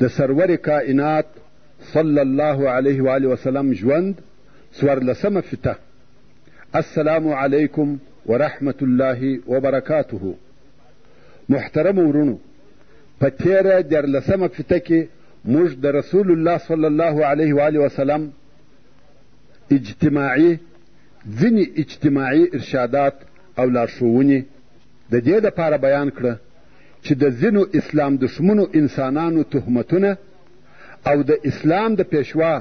د سرور کائنات صلی الله علیه و آله وسلم ژوند څوارلسمه فته السلام علیکم ورحمت الله وبرکاته محترم ورونو په تیره دیارلسمه فته کې موږ د رسول الله صلی الله علیه و آله وسلم اجتماعي ځینې اجتماعي ارشادات او لارښوونې د دې لپاره بیان کړه چې د ځینو اسلام دښمنو انسانانو تهمتونه او د اسلام د پیشوا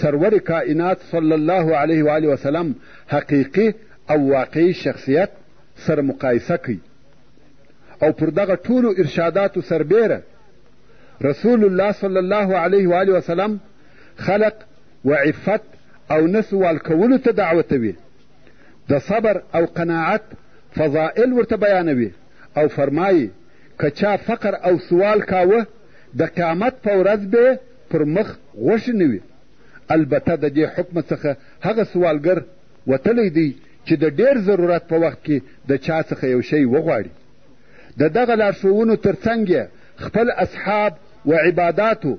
سرور کائنات صلی الله علیه و آله وسلم حقیقي او واقعي شخصیت سره مقایسه کوي او پر دغه ټولو ارشاداتو سربیره رسول الله صلی الله علیه و آله وسلم خلق و عفت او نسوال کولو ته دعوتوي د صبر او قناعت فضائل ورته بیانوي او فرمایي که چا فقر او سوال کاوه د قیامت په ورځ به پر مخ غوښې نه وي البته د دې حکم څخه هغه سوالګر وتلی دی چې د ډېر ضرورت په وخت کې د چا څخه یو شی وغواړي د دغه لارښوونو ترڅنګ یې خپل اصحاب و عباداتو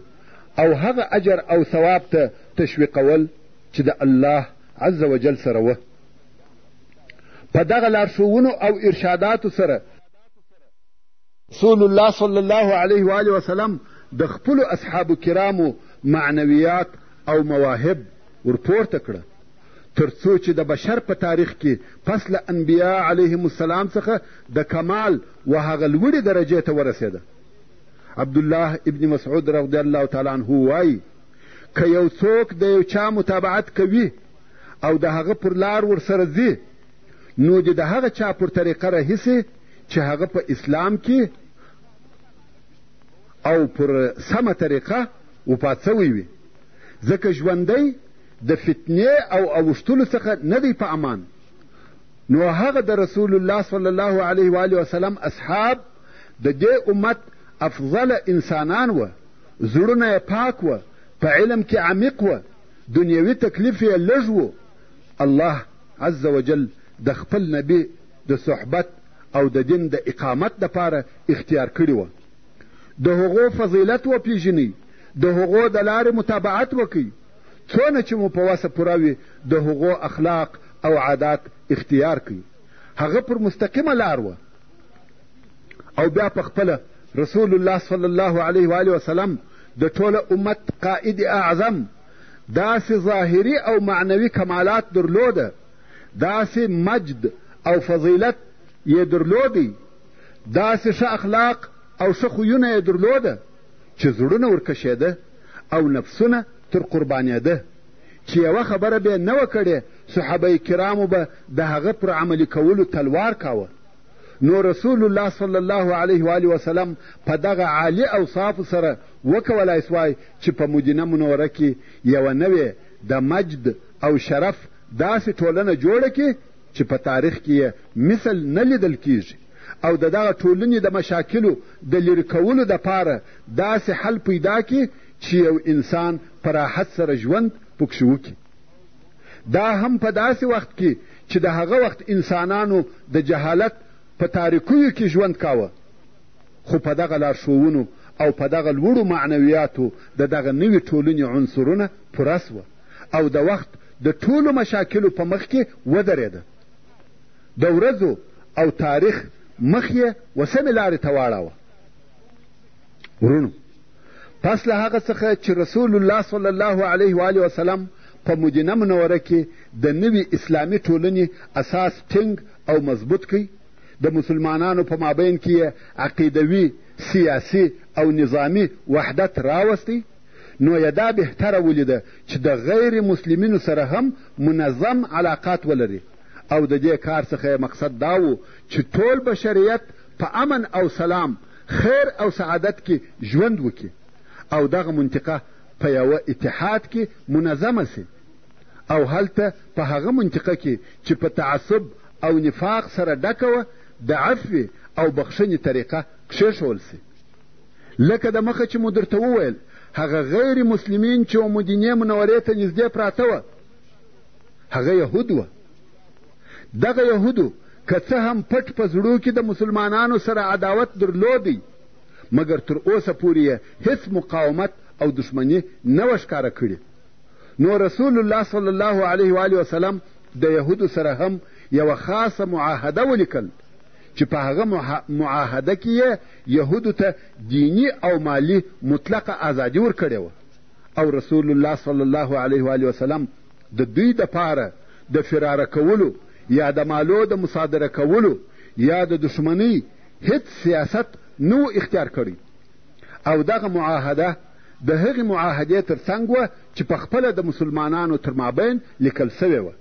او هغه اجر او ثواب ته تشویقول چې د الله عز وجل سره وه په دغه لارښوونو او ارشاداتو سره رسول الله صلی الله علیه و آله وسلم د خپلو اصحابو کرامو معنویات او مواهب ورپورته کړه تر څو چې د بشر په تاریخ کې پس له انبیا علیهم السلام څخه د کمال و هغه لوړې درجې ته ورسېده عبدالله ابن مسعود رضی الله تعالی عنه وایي که یو څوک د یو چا متابعت کوي او د هغه پر لار ورسره ځي نو دې د هغه چا پر طریقه رهي سي چې هغه په اسلام کې او پر سمه طریقه وفات سوی وي ځکه ژوندی د فتنې او اوښتلو څخه نه دی په امان نو هغه د رسول الله صلی الله علیه و آله وسلم اصحاب د دې امت افضل انسانان وه زړونه یې پاک وه په علم کې عمیق وه دنیوي تکلیف یې لږ و الله عز وجل د خپل نبي د صحبت او د دین د اقامت دپاره اختیار کړي وه د هغو فضیلت وپیژنئ د هغو د لارې متابعت وکړئ څونه چې مو په وسه پوره وي د هغو اخلاق او عادات اختیار کړئ هغه پر مستقیمه لار وه او بیا په خپله رسول الله صلی الله علیه و آله وسلم د ټوله امت قائد اعظم داسې ظاهري او معنوي کمالات درلوده داسې مجد او فضیلت یې درلودی داسې ښه اخلاق او ښه خویونه یې درلوده چې زړونه ورکشېده او نفسونه تر قربانېده چې یوه خبره به نه وه کړې صحابه کرامو به د هغه پر عملي کولو تلوار کاوه نو رسول الله صلی الله علیه و آله وسلم په دغه عالي اوصافو سره وکولای سوای چې په مدینه منوره کې یوه نوې د مجد او شرف داسې ټولنه جوړه کړي چې په تاریخ کې یې مثل نه لیدل کیږي او د دغه ټولنې د مشاکلو د لرې کولو دپاره داسې حل پیدا کړي چې یو انسان په راحت سره ژوند پکښې وکړي دا هم په داسې وخت کې چې د هغه وخت انسانانو د جهالت په تاریکیو کې ژوند کاوه خو په دغه لارښوونو او په دغه لوړو معنویاتو د دغه نوي ټولنې عنصرونه پوره سوه او د وخت د ټولو مشاکلو په مخ کې ودرېده د ورځو او تاریخ مخ یې وسمې لارې ته واړاوه ورونو پس له هغه څخه چې رسول الله صلی الله علیه و آله وسلم په مدینه منوره کې د نوي اسلامي ټولنې اساس ټینګ او مضبوط کړي د مسلمانانو په مابین کې یې عقیدوي سیاسي او نظامي وحدت راوستی نو یې دا بهتره ولیده چې د غیر مسلمینو سره هم منظم علاقات ولري او د دې کار څخه یې مقصد دا و چې ټول بشریت په امن او سلام خیر او سعادت کې ژوند وکړي او دغه منطقه په یوه اتحاد کې منظمه سي او هلته په هغه منطقه کې چې په تعصب او نفاق سره ډکه وه د عفوې او بخښنې طریقه کښېښول سي لکه د مخه چې مو درته وویل هغه غیر مسلمین چې و مدینې منورې ته نږدې پراته وه هغه یهود وه دغه یهودو که څه هم پټ په زړو کې د مسلمانانو سره عداوت درلودی مګر تر اوسه پورې یې هیڅ مقاومت او دښمني نه وه ښکاره کړې نو رسول الله صلی الله علیه و علیه وسلم د یهودو سره هم یوه خاصه معاهده ولیکل چې په هغه معاهده کې یې یهودو ته دیني او مالي مطلقه ازادي ورکړې وه او رسول الله صلی الله علیه و علیه وسلم د دوی دپاره د فراره کولو یا د مالو د مصادره کولو یا د دښمنۍ هېڅ سیاست نه و اختیار کړی او دغه معاهده د هغې معاهدې تر څنګ وه چې په خپله د مسلمانانو تر مابین لیکل سوې وه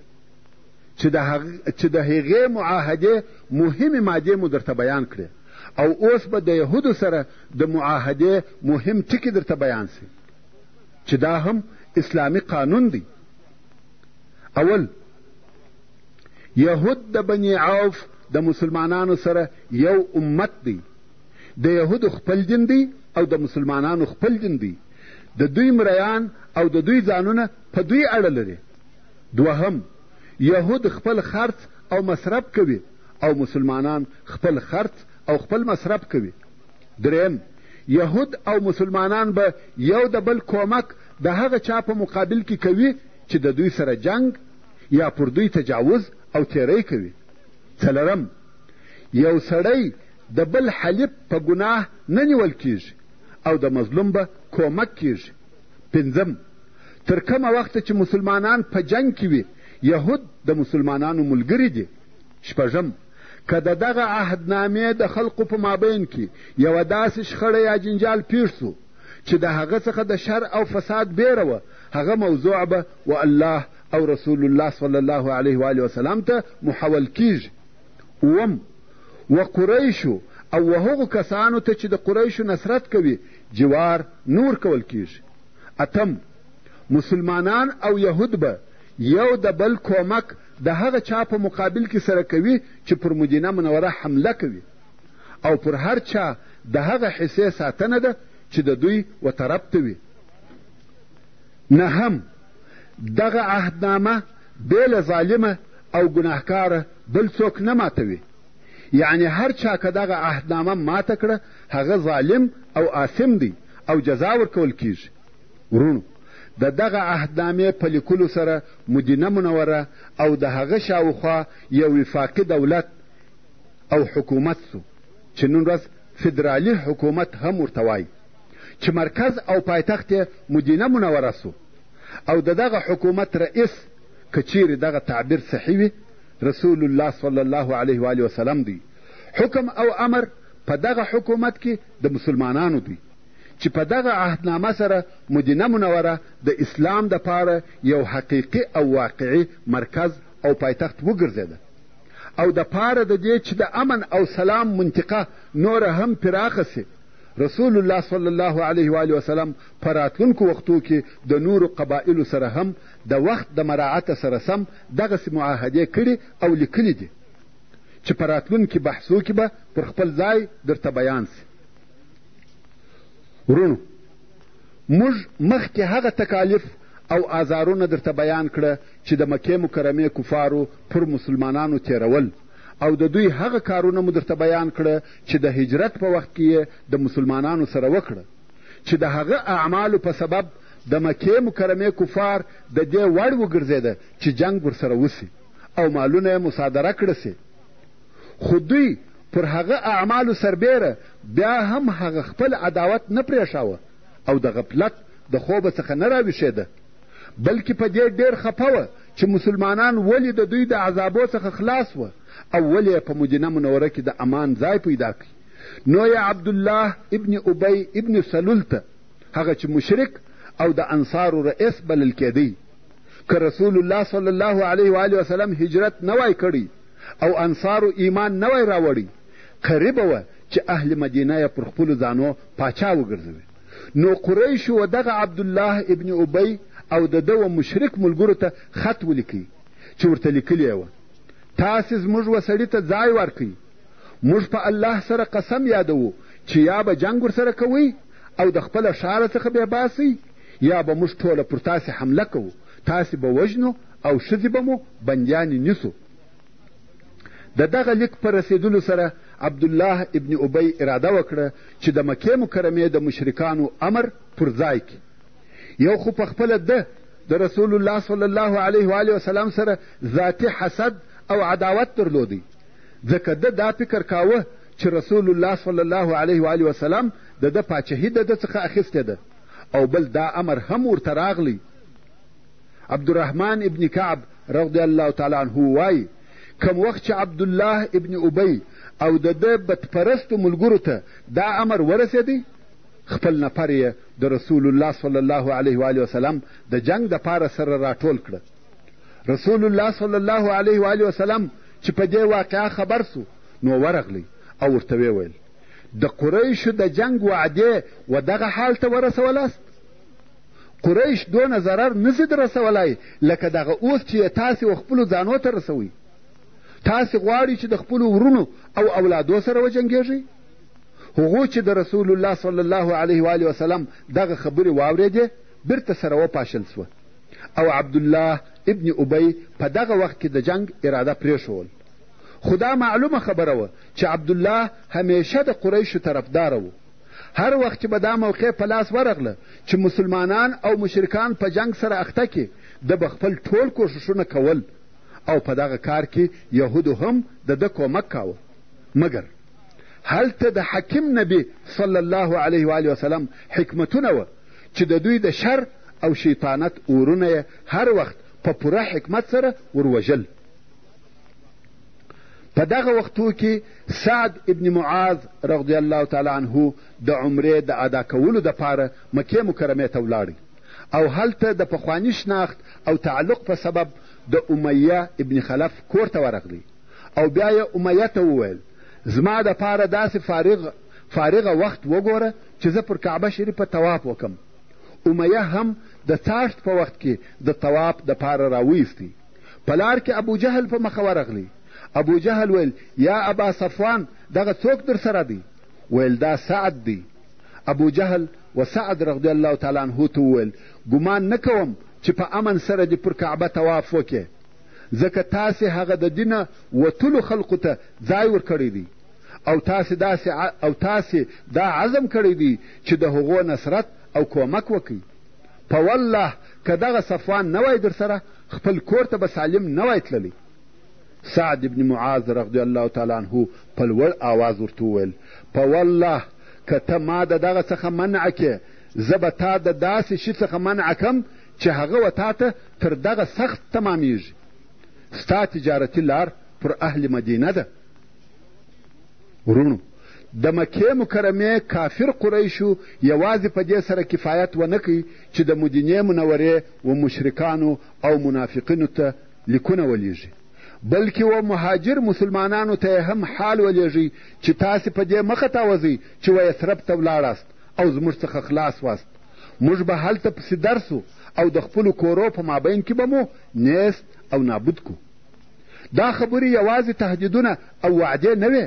چې د هغې معاهدې مهمې مادې مو درته بیان کړې او اوس به د یهودو سره د معاهدې مهم ټکي درته بیان سي چې دا هم اسلامي قانون دی اول یهود د بني عوف د مسلمانانو سره یو امت دی د یهودو خپل دین دی او د مسلمانانو خپل دین دی د دوی مریان او د دوی ځانونه په دوی اړه لري دوهم یهود خپل خرڅ او مصرف کوي او مسلمانان خپل خرڅ او خپل مصرف کوي درېیم یهود او مسلمانان به یو د بل کومک د هغه چا په مقابل کې کوي چې د دوی سره جنګ یا پر دوی تجاوز او تیری کوي څلورم یو سړی د بل حلیف په ګناه نه نیول کیږي او د مظلوم به کومک کیږي پنځم تر کومه وخته چې مسلمانان په جنګ کې وي یهود د مسلمانانو ملګري دي شپږم که د دغه عهدنامې د خلقو په مابین کې یوه داسې شخړه یا جنجال پیښ سو چې د هغه څخه د شر او فساد بیره وه هغه موضوع به و الله او رسول الله صلی الله علیه وآله وسلم ته محول کیږي اوم و قریشو او و هغو کسانو ته چې د قریشو نصرت کوي جوار نور کول کیږي اتم مسلمانان او یهود به یو د بل کومک د هغه چا په مقابل کې سره کوي چې پر مدینه منوره حمله کوي او پر هر چا د هغه حصې ساتنه ده چې د دوی و طرف ته وي نهم دغه عهدنامه بې له ظالمه او ګناهکاره بل څوک نه ماتوي یعنې هر چا که دغه عهدنامه ماته کړه هغه ظالم او آثم دی او جزا ورکول کیږي وروڼو د دغه عهدنامې په لیکلو سره مدینه منوره او د هغه شاوخوا یو وفاقي دولت او حکومت سو چې نن ورځ فدرالي حکومت هم ورته وایي چې مرکز او پایتخت یې مدینه منوره سو او د دغه حکومت رئیس که چیرې دغه تعبیر صحیح وي رسول الله صلی الله علیه و وسلم دی حکم او امر په دغه حکومت کې د مسلمانانو دی چې په دغه عهدنامه سره مدینه منوره د اسلام دپاره یو حقیقي او واقعي مرکز او پایتخت وګرځېده او د پاره د دې چې د امن او سلام منطقه نوره هم پراخه سي رسول الله صلی الله علیه و وسلم په راتلونکو وختو کې د نورو قبایلو سره هم د وخت د مراعت سره سم دغسې معاهدې کړي او لیکلي دي چې په راتلونکي بحثو کې به پر خپل ځای درته بیان سي ورونو موږ مخکې هغه تکالیف او آزارونه درته بیان کړه چې د مکې مکرمې کفارو پر مسلمانانو تېرول او د دوی هغه کارونه مو درته بیان کړه چې د هجرت په وخت کې یې د مسلمانانو سره وکړه چې د هغه اعمالو په سبب د مکې مکرمې کفار د دې وړ وګرځېده چې جنګ ورسره وسي او مالونه یې مصادره کړه سي خو دوی پر هغه اعمالو سربېره بیا هم هغه خپل عداوت نه پرېښاوه او د غفلت د خوبه څخه نه راویښېده، بلکې په دې ډېر خپه وه چې مسلمانان ولې د دوی د عذابو څخه خلاص وه او ولې یې په مدینه منوره کې د امان ځای پیدا کړ. نو یې عبدالله ابن ابی ابن سلول ته هغه چې مشرک او د انصارو رئیس بلل کېدی که رسول الله صلی الله علیه و آله وسلم هجرت نه وای کړی او انصارو ایمان نه وای راوړی قریبه وه چې اهل مدینه یې پر خپلو ځانو پاچا وګرځوي نو قریشو و دغه عبدالله ابن ابی او د ده و مشرک ملګرو ته خط ولیکئ چې ورته لیکلي یې وه تاسې زموږ و سړي ته ځای ورکئ موږ په الله سره قسم یادوو چې یا به جنګ ورسره کوئ او د خپله ښاره څخه بې باسئ یا به موږ ټوله پر تاسې حمله کوو تاسې به وژنو او ښځې به مو بندیانې نیسو د دغه لیک په رسېدلو سره عبدالله ابن ابی اراده وکړه چې د مکې مکرمې د مشرکانو امر پر ځای کړي یو خو په خپله ده د رسول الله صلی الله علیه و وسلم سره ذاتي حسد او عداوت درلودی ځکه ده دا فکر کاوه چې رسول الله صلی الله علیه و وسلم د ده پاچهي د ده څخه اخیستې ده او بل دا امر هم ورته راغلی عبدالرحمن ابن کعب رضی الله تعالی عنه وایي کم وخت چې عبدالله ابن ابی او د ده بدپرستو ملګرو ته دا امر ورسېدی خپل نفر یې د رسول الله صلی الله علیه و وسلم د جنگ د پاره سره راټول کړه رسول الله صلی الله علیه و وسلم چې په دې واقعه خبر سو نو ورغلی او ورته ویې ویل د قریشو د جنگ وعدې و دغه حال ته ورسولاست قریش دونه ضرر نسي د رسولای لکه دغه اوس چې یې تاسې و خپلو ځانو ته رسوئ تاسې غواړئ چې د خپلو ورونو او اولادو سره وجنګېږئ هغو چې د رسول الله صلی الله علیه و آله وسلم دغه خبرې واورېدې بیرته سره وپاشل سوه او عبدالله ابن ابی په دغه وخت کې د جنگ اراده پرېښول خو دا معلومه خبره وه چې عبدالله همیشه د قریشو طرفداره و هر وخت چې به دا موقع په لاس ورغله چې مسلمانان او مشرکان په جنګ سره اخته کې ده به خپل ټول کوښښونه کول او په دغه کار کې یهودو هم د ده کومک کاوه مګر هلته د حکیم نبی صلی الله علیه و وسلم حکمتونه وه چې د دوی د شر او شیطانت اورونه یې هر وخت په پوره حکمت سره وروژل په دغه وختو کې سعد ابن معاذ رضی الله تعالی عنه د عمرې د ادا کولو دپاره مکې مکرمې ته ولاړی او هلته د پخواني شناخت او تعلق په سبب د امیه ابن خلف کور ته ورغلی او بیا یې امیه ته وویل زما د پاره داسې فارغ فارغه وخت وګوره چې زه پر کعبه شریفه طواف وکم امیه هم د څاښت په وخت کې د طواف د پاره راویستی په لار کې ابو جهل په مخه ورغلی ابو جهل ویل یا ابا صفوان دغه څوک در سره دی ویل دا سعد دی ابو جهل و سعد رضی الله تعالی عنه ته وویل ګمان نه کوم چې په امن سره دې پر کعبه طواف وکې ځکه تاسې هغه د دینه وتلو خلقو ته ځای ورکړی دی او تاسې داسې او تاسې دا عزم کړی دی چې د هغو نصرت او کومک وکړي په والله که دغه صفوان نه وای درسره خپل کور ته به سالم نه وای تللی سعد ابن معاذ رضی الله تعالی عنه په لوړ آواز ورته وویل په والله که ته ما د دغه څخه منع کې زه به تا د داسې شي څخه منع کم چې هغه و تا ته تر دغه سخت تمامیږي ستا تجارتي لار پر اهل مدینه ده وروڼو د مکې مکرمې کافر قریشو یوازې په دې سره کفایت ونه کوي چې د مدینې منورې و مشرکانو او منافقینو ته لیکونه ولیږي بلکې و مهاجر مسلمانانو ته هم حال ولیږي چې تاسې په دې مه خطاوځئ چې و یثرب ته ولاړاست او زموږ څخه خلاص واست موږ به هلته پسې درسو او د خپلو کورو په مابین کې به مو نیست او نابود کو دا خبرې یوازې تهدیدونه او وعدې نه وې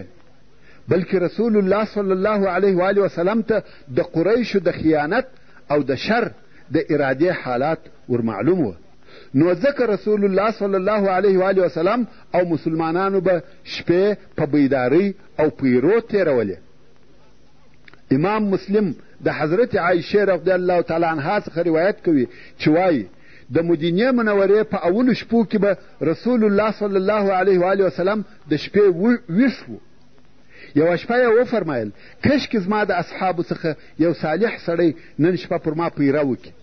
بلکې رسول الله صلی الله علیه و آله وسلم ته د قریشو د خیانت او د شر د ارادې حالات ورمعلوم وه نو ځکه رسول الله صلی الله علیه و آله وسلم او مسلمانانو به شپې په بیدارۍ او پیرو تېرولې امام مسلم د حضرت عایشه رضی الله تعالی عنها څخه روایت کوي چې وایي د مدینې منورې په اولو شپو کې به رسول الله صلی الله علیه و آله وسلم د شپې ویښ و یوه شپه یې وفرمایل کشکې زما د اصحابو څخه یو صالح سړی نن شپه پر ما پیره وکړي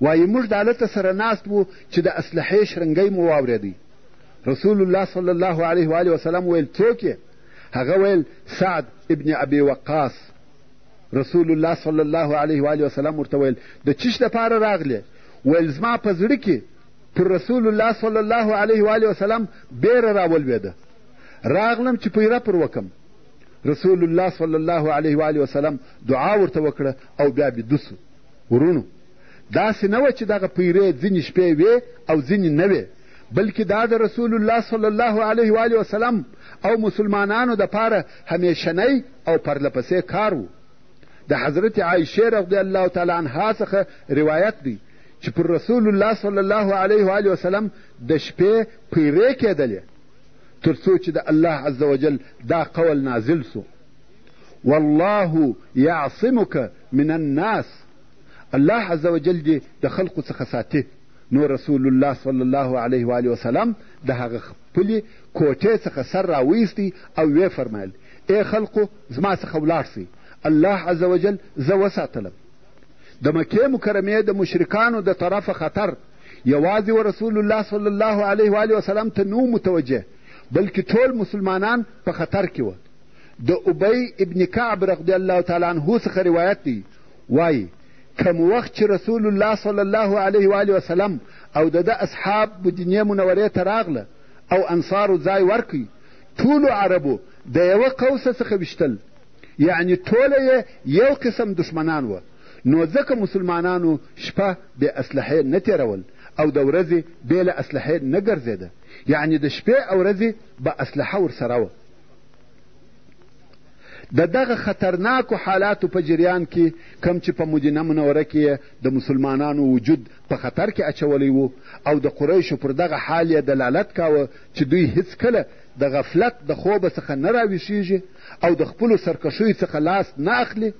وایي موږ د هلته سره ناست وو چې د اسلحې شرنګی مو واورېدی رسول الله صلی الله علیه و آله وسلم ویل څوک یې هغه ویل سعد ابن ابي وقاص رسول الله صلی الله علیه و آله وسلم ورته ویل د چیش دپاره راغلې ویل زما په زړه کې پر رسول الله صلی الله علیه و آله وسلم بیره راولوېده راغلم چې پیره پر وکم رسول الله صلی الله علیه و آله وسلم دعا ورته وکړه او بیا بیده سو ورونو داسې نه وه چې دغه پیرې ځینې شپې وې او ځینې نه وې بلکې دا د رسول الله صلی الله علیه و آله وسلم او مسلمانانو دپاره همیشنی او پرله پسې کار و د حضرت عایشې رضی الله تعالی عنها څخه روایت دی چې پر رسول الله صلی الله علیه و آله وسلم د شپې پیرې کېدلې تر څو چې د الله عز وجل دا قول نازل سو والله یعصمک من الناس الله عز وجل دې د خلقو څخه ساتي نو رسول الله صلی الله علیه و آله وسلم د هغه خپلې کوټې څخه سر راویستی او ویې فرمایل ای خلقو زما څخه ولاړ سئ الله عز وجل زه وساتلم د مکې مکرمې د مشرکانو د طرفه خطر یوازې و رسول الله صلی الله علیه و وسلم ته نو متوجه بلکې ټول مسلمانان په خطر کې وه د ابی ابن کعب رضی الله تعالی عنه څخه روایت دی وایي کم وخت چې رسول الله صلی الله علیه و وسلم او د ده اصحاب مدینې منورې ته راغله او انصارو ځای ورکړي ټولو عربو د یوه قوسه څخه ویشتل یعنی ټوله یې یو قسم دښمنان وه نو ځکه مسلمانانو شپه بې اسلحې نه تېرول او د ورځې بې له اسلحې نه ګرځېده یعنې د شپې او ورځې به اسلحه ورسره وه د دغه خطرناکو حالاتو په جریان کې کم چې په مدینه منوره کې د مسلمانانو وجود په خطر کې اچولی و او د قریشو پر دغه حال یې دلالت کاوه چې دوی هیڅکله د غفلت د خوبه څخه نه راویښیږي او د خپلو سرکښیو څخه لاس نه اخلي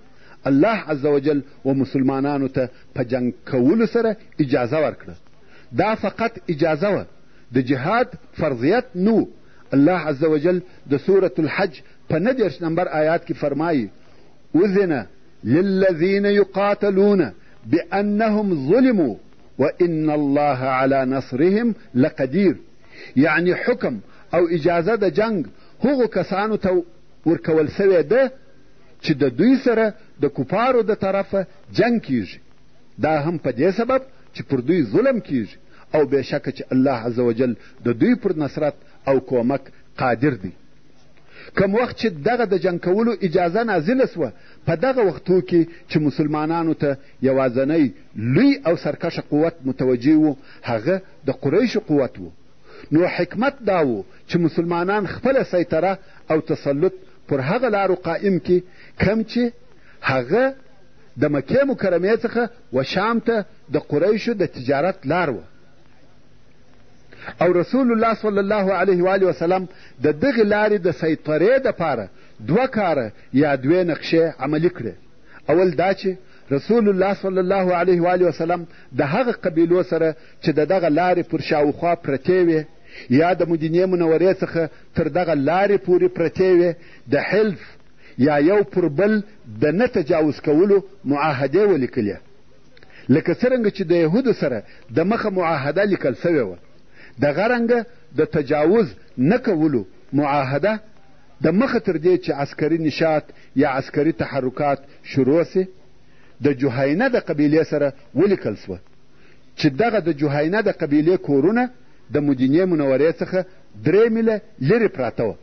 الله عز وجل و مسلمانانو ته په جنګ کولو سره اجازه ورکړه دا فقط اجازه وه د جهاد فرضیت نو الله عز وجل د سورة الحج په نه دېرش نمبر آیات کې فرمایي اذن للذین یقاتلون بأنهم ظلموا وإن الله على نصرهم لقدير یعنی حکم او اجازه د جنګ هغو کسانو ته ورکول سوې ده چې د دوی سره د کفارو د طرفه جنګ کیږي دا هم په دې سبب چې پر دوی ظلم کیږي او بېشکه چې الله عز وجل د دوی پر نصرت او کومک قادر دی کم وخت چې دغه د جنګ کولو اجازه نازله سوه په دغه وختو کې چې مسلمانانو ته یوازنی لوی او سرکشه قوت متوجه و هغه د قریشو قوت و، نو حکمت دا و چې مسلمانان خپله سیطره او تسلط پر هغه لارو قایم کړي کوم چې هغه د مکې مکرمې څخه و شام ته د قریشو د تجارت لار وه او رسول الله صلی الله علیه و آله وسلم د دغې لارې د سیطرې دپاره دوه کاره یا دوې نقشې عملي کړې اول دا چې رسول الله صلی الله علیه وآله وسلم د هغه قبیلو سره چې د دغه لارې پر شاوخوا پرتې وې یا د مدینې منورې څخه تر دغه لارې پورې پرتې وې د حلف یا یو پر بل د نه تجاوز کولو معاهدې ولیکلې لکه څرنګه چې د یهودو سره د مخه معاهده لیکل سوې وه دغه رنګه د تجاوز نه کولو معاهده د مخه تر دې چې عسکري نشاط یا عسکري تحرکات شروع شي، د جهینه د قبیلې سره ولیکل شوه چې دغه د جهینه د قبیلې کورونه د مدینې منورې څخه درې میله لرې پراته وه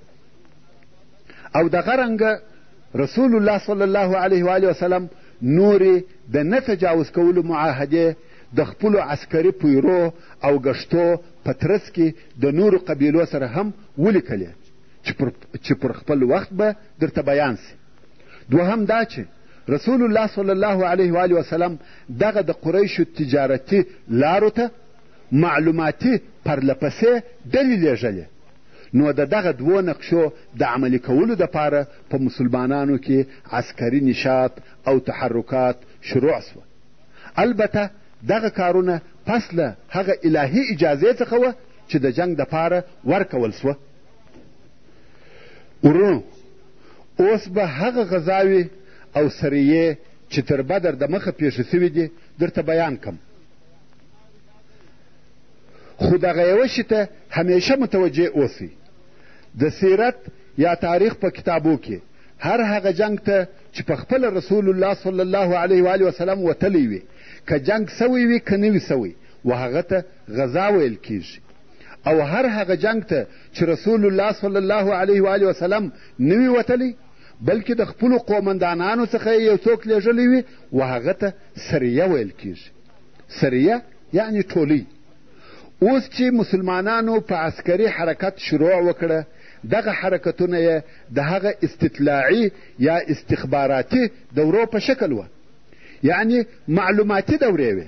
او دغه رنګه رسول الله صلی الله علیه و آله وسلم نورې د نه تجاوز کولو معاهدې د خپلو عسکري پیرو او ګشتو په ترڅ کې د نورو قبیلو سره هم ولیکلې چې پر خپل وخت به درته بیان سي دوهم دا چې رسول الله صلی الله علیه و آله وسلم دغه د قریشو تجارتي لارو ته معلوماتي پرلپسې ډلې لېږلې نو د دغه دوو نقشو د عملي کولو دپاره په مسلمانانو کې عسکري نشاط او تحرکات شروع سوه البته دغه کارونه پس له هغه الهي اجازې څخه وه چې د جنګ دپاره ورکول سوه ورونو اوس به هغه غذاوې او سریې چې تر بدر د مخه پیښې سوي دي درته بیان کم خو دغه یوه شي ته همیشه متوجه اوسئ د سیرت یا تاریخ په کتابو کې هر هغه جنگ ته چې په خپله رسول الله صلی الله علیه و وسلم وتلی وي که جنګ سوی وي که نه وي سوی و هغه ته غذا ویل کیږي او هر هغه جنګ ته چې رسول الله صلی الله علیه و آله وسلم نه وي وتلی بلکې د خپلو قومندانانو څخه یې یو څوک لېږلی وي و هغه ته سریه ویل کیږي سریه یعنې ټولۍ اوس چې مسلمانانو په عسکري حرکت شروع وکړه دغه حرکتونه یې د هغه استطلاعي یا استخباراتي دورو په شکل وه یعنې معلوماتي دورې وې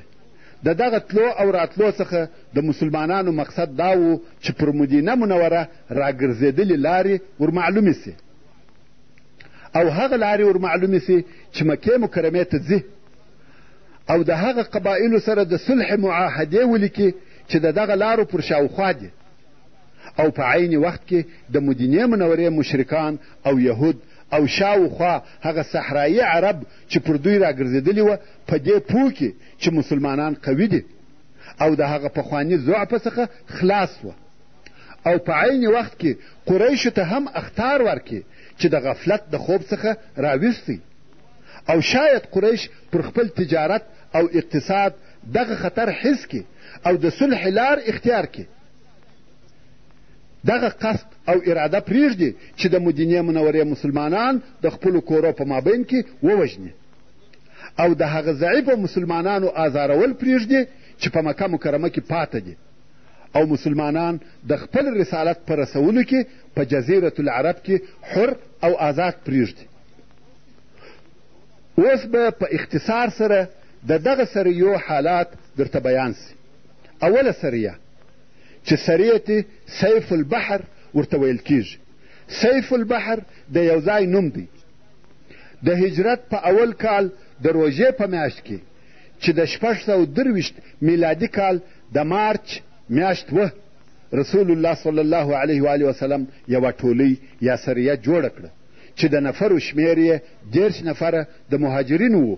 د دغه تلو او راتلو څخه د مسلمانانو مقصد دا و چې پر مدینه منوره راګرځېدلې لارې ورمعلومې سي او هغه لارې ورمعلومې سي چې مکې مکرمې ته ځي او د هغه قبایلو سره د صلح معاهدې ولیکي چې د دغه لارو پر شاوخوا دي او په عین وخت کې د مدینې منورې مشرکان او یهود او شاوخوا هغه صحرایي عرب چې پر دوی راګرځېدلي وه په دې پوه کې چې مسلمانان قوي دي او د هغه پخواني ضعف څخه خلاص سوه او په عین وخت کې قریشو ته هم اختار ورکړي چې د غفلت د خوب څخه راویستی او شاید قریش پر خپل تجارت او اقتصاد دغه خطر حس کړي او د صلح لار اختیار کړي دغه قصد او اراده پرېږدي چې د مدینې منورې مسلمانان د خپلو کورو په مابین کې ووژني او د هغه ضعیفو مسلمانانو آزارول پرېږدي چې په مکه مکرمه کې پاته دي او مسلمانان د خپل رسالت په رسولو کې په جزیرة العرب کې حر او آزاد پرېږدي اوس به په اختصار سره د دغه سریو حالات درته بیان سي اوله سریه چې سريت سيف البحر ورته ويل کېږي سيف البحر د یو ځای نوم دی د هجرت په اول کال د روژې په میاشت کې چې د شپږ سوه درویشت میلادي کال د مارچ میاشت وه رسول الله صلی الله علیه وآله وسلم یوه ټولۍ یا سریه جوړه کړه چې د نفرو شمېر یې دېرش نفره د مهاجرینو وو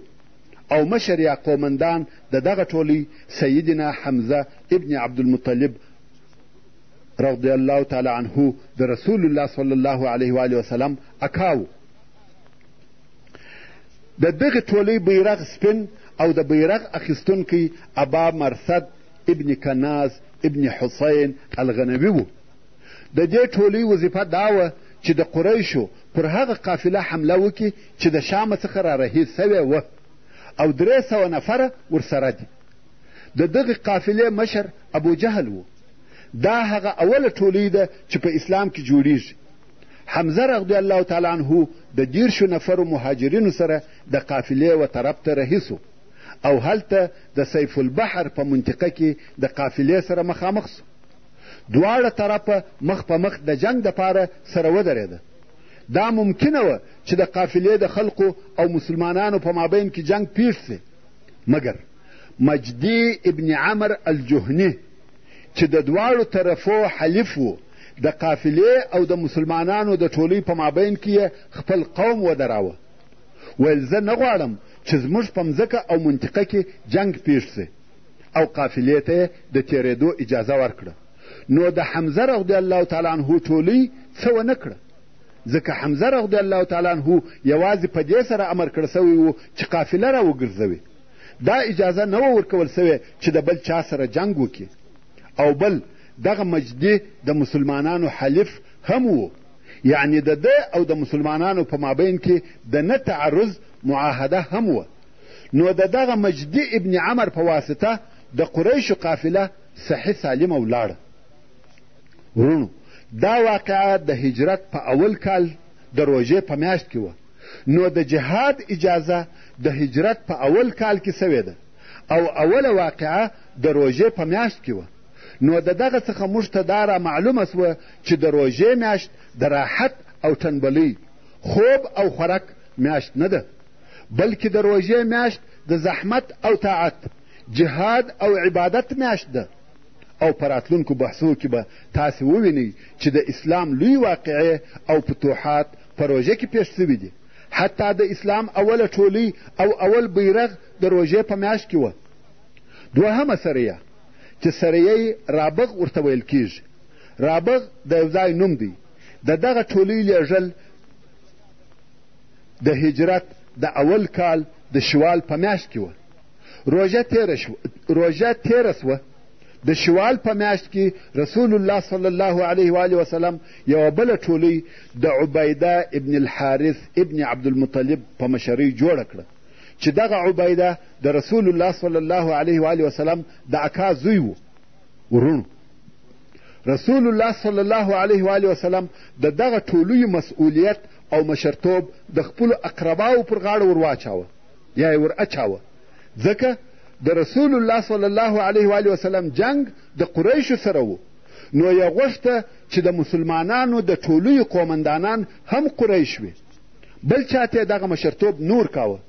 او مشر یا قومندان د دغه ټولۍ سیدنا حمزه ابن عبدالمطلب رضی الله تعالی عنه د رسول الله صلی الله علیه و وسلم اکا و د دغه ټولۍ بیرغ سپین او د بیرغ اخیستونکی ابا مرثد ابن کناز ابن حسین الغنوي و د دې ټولۍ وظیفه دا وه چې د قریشو پر هغه قافله حمله وکړي چې د شامه څخه را رهي سوې وه او درې سوه نفره ورسره دي د دغې قافلې مشر ابوجهل و دا هغه اوله ټولۍ ده چې په اسلام کې جوړیږي حمزه رضی الله تعالی عنه د دیرشو نفرو مهاجرینو سره د قافلې و طرف ته رهي سو او هلته د سیف البحر په منطقه کې د قافلې سره مخامخ سو دواړه طرفه مخ په مخ د جنګ دپاره سره ودرېده دا ممکنه وه چې د قافلې د خلقو او مسلمانانو په مابین کې جنګ پیښ سي مګر مجدي ابن عمر الجهني چې د دواړو طرفو حلیف و د قافلې او د مسلمانانو د ټولۍ په مابین کې یې خپل قوم ودراوه ویل زه نه غواړم چې زموږ په مځکه او منطقه کې جنګ پیښ سي او قافلې ته یې د تېرېدو اجازه ورکړه نو د حمزه رضی الله تعالی عنه ټولۍ څه ونه کړه ځکه حمزه رضی الله تعالی عنه یوازې په دې سره امر کړ سوی و چې قافله را وګرځوي دا اجازه نه وه ورکول سوې چې د بل چا سره جنګ وکړي او بل دغه مجدي د مسلمانانو حلیف هم و یعنی د ده او د مسلمانانو په مابین کې د نه تعرض معاهده هم وه نو د دغه مجدي ابن عمر په واسطه د قریشو قافله صحي سالم ولاړ. وروڼو! دا واقعه د هجرت په اول کال د روژې په میاشت کې وه، نو د جهاد اجازه د هجرت په اول کال کې سوې ده او اوله واقعه د روژې په میاشت کې وه، نو د دغه څخه موږ ته دا را معلومه سوه چې د روژې میاشت د راحت او ټنبلۍ، خوب او خوراک میاشت نه ده، بلکې د روژې میاشت د زحمت او طاعت، جهاد او عبادت میاشت ده او په راتلونکو بحثو کې به تاسې ووینئ چې د اسلام لوی واقعې او فتوحات په روژه کې پېښ سوي دي حتی د اسلام اوله ټولۍ او اول بیرغ د روژې په میاشت کې وه دوهمه سریه چې سریه رابغ ورته ویل کیږي رابغ د یو ځای نوم دی د دغه ټولۍ لیږل د هجرت د اول کال د شوال په میاشت کې وه روژه تیره شو روژه تیره سوه د شوال په میاشت کې رسول الله صلی الله علیه و آله وسلم یوه بله ټولۍ د عبیده ابن الحارث ابن عبدالمطلب په مشرۍ جوړه کړه چې دغه عبیده د رسول الله صلی الله علیه و آله وسلم د اکا زوی و ورونو رسول الله صلی الله علیه و آله وسلم د دغه ټولوی مسؤلیت او مشرتوب د خپلو اقرباو پر غاړه ور واچاوه یا یې ور اچاوه ځکه د رسول الله صلی الله علیه و وسلم جنګ د قریشو سره و نو یې غوښته چې د مسلمانانو د ټولیو قومندانان هم قریش وي بل چاته یې دغه مشرتوب نور کاوه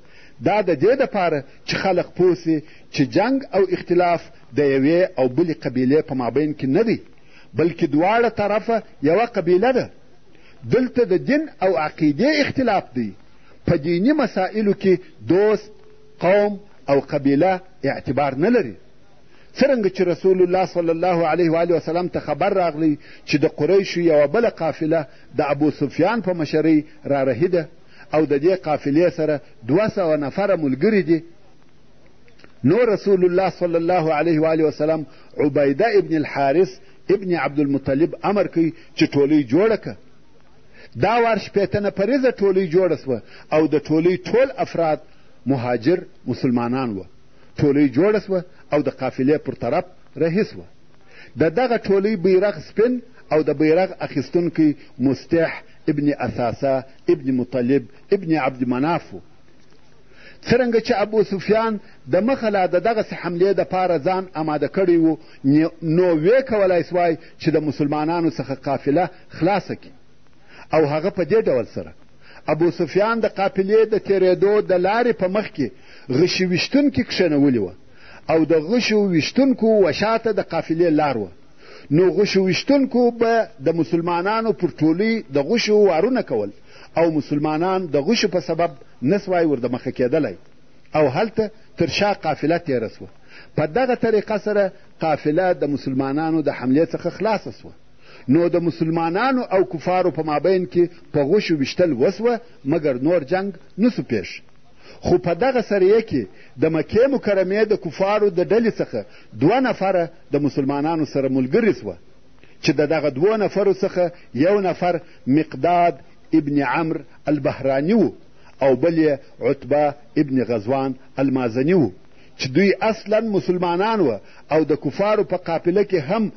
دا د دې دپاره چې خلق پوه سي چې جنګ او اختلاف د یوې او بلې قبیلې په مابین کې نه دی بلکې دواړه طرفه یوه قبیله ده دلته د دین او عقیدې اختلاف دی په دیني مسایلو کې دوست قوم او قبیله اعتبار نه لري څرنګه چې رسول الله صلی الله علیه و وسلم ته خبر راغلی چې د قریشو یوه بله قافله د ابو سفیان په مشرۍ رارهیده او د دې قافلې سره دوه سوه نفره ملګري دي نو رسول الله صلی الله علیه و وسلم عبیده ابن الحارث ابن عبدالمطلب امر کوي چې ټولۍ جوړه که دا وار شپېته نفریزه ټولۍ جوړه شوه او د ټولۍ ټول افراد مهاجر مسلمانان وه ټولۍ جوړه شوه او د قافلې پر طرف رهي شوه د دغه ټولۍ بیرغ سپین او د بیرغ اخیستونکی مستح ابن اساسه ابن مطلب ابن عبد مناف و څرنګه چې ابو سفیان د مخه لا د دغسې حملې دپاره ځان آماده کړی و نو ویې کولای سوای چې د مسلمانانو څخه قافله خلاصه کړي او هغه په دې ډول سره ابو سفیان د قافلې د تېرېدو د لارې په مخ کې غشي ویشتونکي کښېنولي وه او د غشو ویشتونکو وشاته د قافلې لار وه نو غشو ویشتونکو به د مسلمانانو پر ټولۍ د غشو وارونه کول او مسلمانان د غشو په سبب نه سوای وردمخه کېدلی او هلته تر شا قافله تېره سوه په دغه طریقه سره قافله د مسلمانانو د حملې څخه خلاصه سوه نو د مسلمانانو او کفارو په مابین کې په غشو ویشتل وسوه مګر نور جنګ نسو پیښ خو په دغه سریه کې د مکې مکرمې د کفارو د ډلې څخه دوه نفره د مسلمانانو سره ملګري سوه چې د دغه دوو نفرو څخه یو نفر مقداد ابن عمر البهراني و او بل یې عتبه ابن غزوان المازني و چې دوی اصلا مسلمانان و او د کفارو په قافله کې هم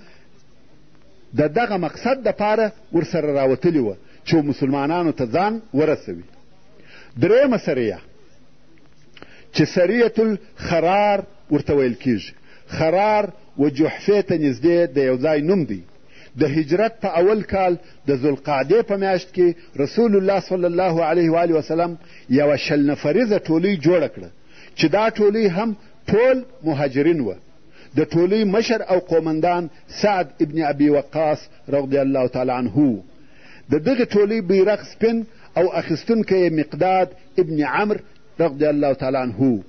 د دغه مقصد دپاره ورسره راوتلي وه چې مسلمانانو ته ځان ورسوي درېیمه سریه چې سریة الخرار ورته ویل کیږي خرار و جحفې ته نږدې د یو ځای نوم دی د هجرت په اول کال د ذوالقعدې په میاشت کې رسول الله صلی الله علیه و آله وسلم یوه شل نفریزه ټولۍ جوړه کړه چې دا ټولۍ هم ټول مهاجرین وه د ټولۍ مشر او قومندان سعد ابن ابي وقاص رضی الله تعالی عنه د دغې ټولۍ بیرغ سپین او اخیستونکی یې مقداد ابن عمر رضی الله تعالی عنه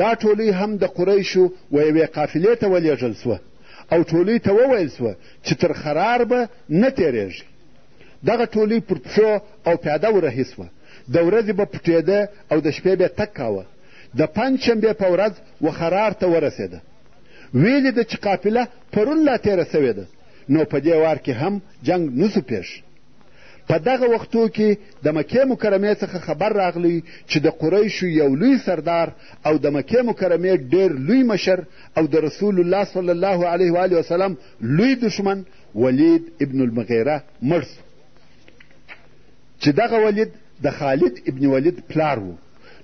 دا ټولۍ هم د قریشو و یوې قافلې ته ولېږل سوه او ټولۍ ته وویل سوه چې تر خرار به نه تېرېږي دغه ټولۍ پر پښو او پیاده ورهي سوه د ورځې به پټېده او د شپې به تک کاوه د پنجشنبې په ورځ وخرار ته ورسېده ویلي ده چې قافله پرون لا تېره سوې ده نو په دې وار کې هم جنګ نسو پېښ په دغه وختو کې د مکې مکرمې څخه خبر راغلی چې د قریشو یو لوی سردار او د مکې مکرمې ډېر لوی مشر او د رسول الله صلی الله علیه و وسلم لوی دښمن ولید ابن المغیره مړ سو چې دغه ولید د خالد ابن ولید پلار و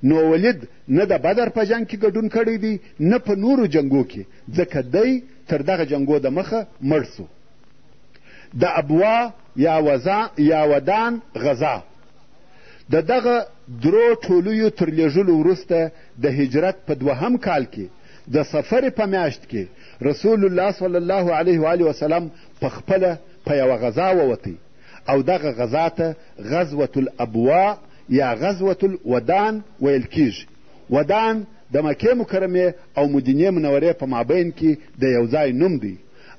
نو ولید نه د بدر په جنګ کې ګډون کړی دی نه په نورو جنګو کې ځکه دی تر دغه جنګو د مخه مړ سو د ابوا یا وزا یا ودان غذا د دغه درو ټولیو تر لېږلو وروسته د هجرت په دوهم کال کې د سفر په میاشت کې رسول الله صلی الله علیه و وسلم په خپله په یوه غذا ووتی او دغه غزا ته غزوة الابواء یا غزوة الودان ویل کیږي. ودان د مکې مکرمې او مدینې منورې په مابین کې د یو ځای نوم دی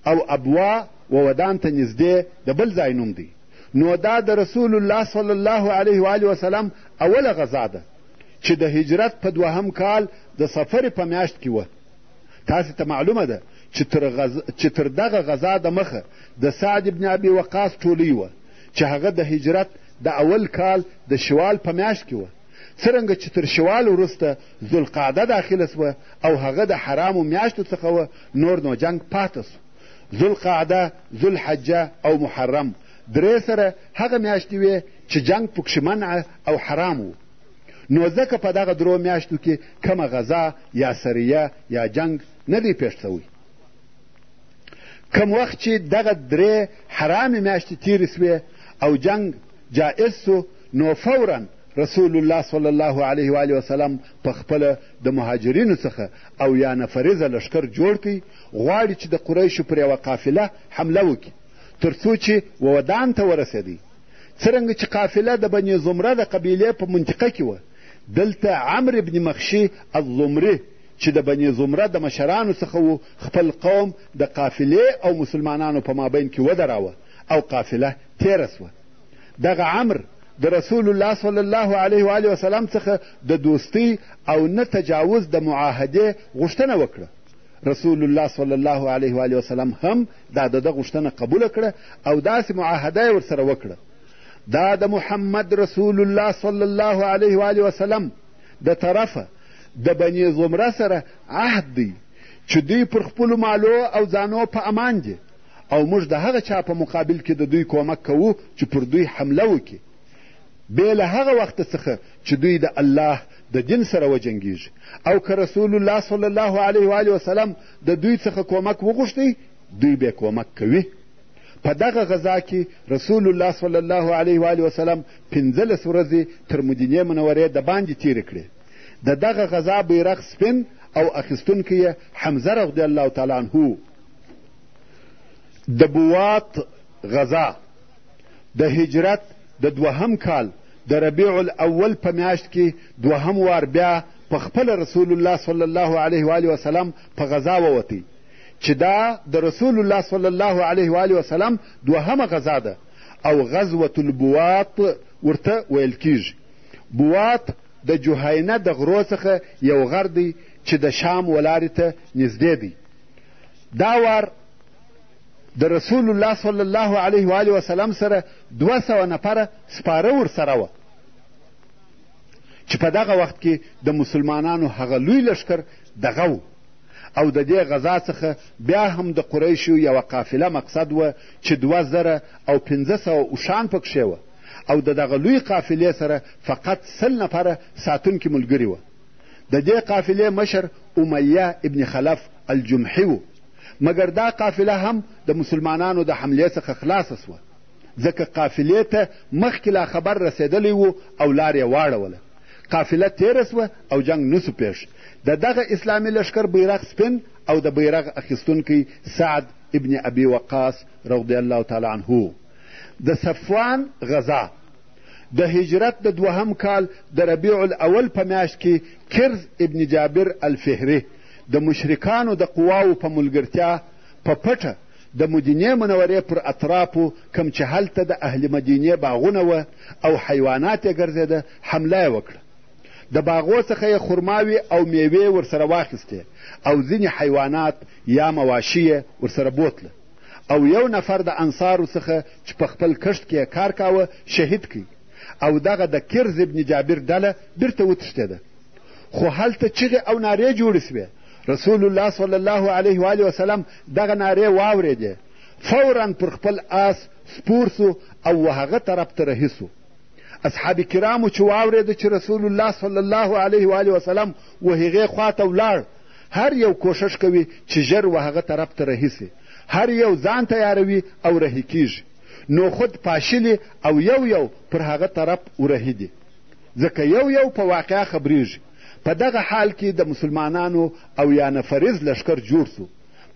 او ابواء و ودان ته نږدې د بل ځای نوم دی نو دا د رسول الله صلی الله علیه و آله وسلم اوله غزا ده چې د هجرت په دوهم کال د صفر په میاشت کې وه تاسې ته معلومه ده چې تر, غز... چې تر دغه غذا د مخه د سعد ابن ابي وقاص ټولۍ وه چې هغه د هجرت د اول کال د شوال په میاشت کې وه څرنګه چې تر شوال وروسته ذوالقعده داخله سوه او هغه د حرامو میاشتو څخه وه نور نو جنګ پاته سو ذوالقعده ذوالحجه او محرم درې سره هغه میاشتې وې چې جنګ پکښې منع او حرام و نو ځکه په دغه درو میاشتو کې کومه غذا یا سریه یا جنګ نه دی پېښ شوی کم وخت چې دغه درې حرامې میاشتې تېرې سوې او جنګ جائز سو نو فورا رسول الله صلی الله علیه و وسلم په خپله د مهاجرینو څخه او یا نفریزه لښکر جوړ کړي غواړي چې د قریشو پر یوه قافله حمله وکړي تر څو چې ودان ته ورسېدی څرنګه چې قافله د بني زمره د قبیلې په منطقه کې وه دلته عمر ابن مخشي الزمري چې د بني زمره د مشرانو څخه و خپل قوم د قافلې او مسلمانانو په مابین کې ودراوه او قافله تیره سوه دغه عمر د رسول الله صلی الله علیه و وسلم څخه د دوستی او نه تجاوز د معاهدې غوښتنه وکړه رسول الله صلی الله علیه و وسلم هم دا د ده غوښتنه قبوله کړه او داسې معاهده یې ورسره وکړه دا د محمد رسول الله صلی الله علیه و وسلم د طرفه د بني زمره سره عهد دی چې دوی پر خپلو مالو او ځانو په امان دي او موږ د هغه چا په مقابل کې د دوی کومک کوو چې پر دوی حمله وکړي بې له هغه وخت څخه چې دوی د الله د دین سره وجنګیږي او که رسول الله صلی الله علیه و وسلم د دوی څخه کومک وغوښتی دوی به کومک کوي په دغه غذا کې رسول الله صلی الله علیه و علیه وسلم پنځلس ورځې تر مدینې منورې د باندې تیرې کړې د دغه غذا بیرغ سپین او اخیستونکی یې حمزه رضی الله تعالی عنه د بوات غذا د هجرت د دوهم کال د ربیع الاول په میاشت کې دوهم وار بیا په خپله رسول الله صلی الله علیه و آله وسلم په غزا ووتی چې دا د رسول الله صلی الله علیه و آله وسلم دوهمه غزا ده او غزوة البوات ورته ویل کیږي بوات د جهینه د غرو څخه یو غر دی چې د شام ولارې ته نږدې دی دا وار د رسول الله صلی الله علیه و وسلم سره دوه سوه نفره سپاره ورسره وه چې په دغه وخت کې د مسلمانانو هغه لوی لښکر دغه و او د دې غذا څخه بیا هم د قریشو یوه قافله مقصد وه چې دوه زره او پنځه سوه اوښان پکښې وه او د دغه لوی قافلې سره فقط سل نفره ساتونکي ملګري وه د دې قافلې مشر امیه ابن خلف الجمحي و مګر دا قافله هم د مسلمانانو د حملې څخه خلاصه سوه ځکه قافلې ته مخکې لا خبر رسېدلی و او لار یې واړوله. قافله تېره سوه او جنګ نسو پېښ. د دغه اسلامي لښکر بیرغ سپین او د بیرغ اخیستونکی سعد ابن ابي وقاص رضی الله تعالی عنه و. د صفوان غزا د هجرت د دوهم کال د ربیع الاول په میاشت کې کرز ابن جابر الفهري د مشرکانو د قواوو په ملګرتیا په پټه د مدینې منورې پر اطرافو کوم چې هلته د اهل مدینې باغونه وه او حیوانات یې ګرځېده حمله یې وکړه د باغو څخه یې خرماوې او میوې ورسره واخیستې او ځینې حیوانات یا مواشي یې ورسره بوتله او یو نفر د انصارو څخه چې په خپل کښت کې یې کار کاوه شهید کړي او دغه د کرز ابن جابر ډله بیرته وتښتېده خو هلته چغې او نارې جوړې سوې رسول الله صلی الله علیه و آله وسلم دغه نارې واورېدې فورا پر خپل آس سپور سو او وهغه طرف ته رهي سو اصحاب کرامو چې واورېده چې رسول الله صلی الله علیه و آله وسلم وهغې خوا ته ولاړ هر یو کوشش کوي چې ژر وهغه طرف ته رهي سي هر یو ځان تیاروي او رهي کیږي نو خود پاشلي او یو یو پر هغه طرف ورهي دي ځکه یو یو په واقعه خبریږي په دغه حال کې د مسلمانانو او یا نفریز لښکر جوړ سو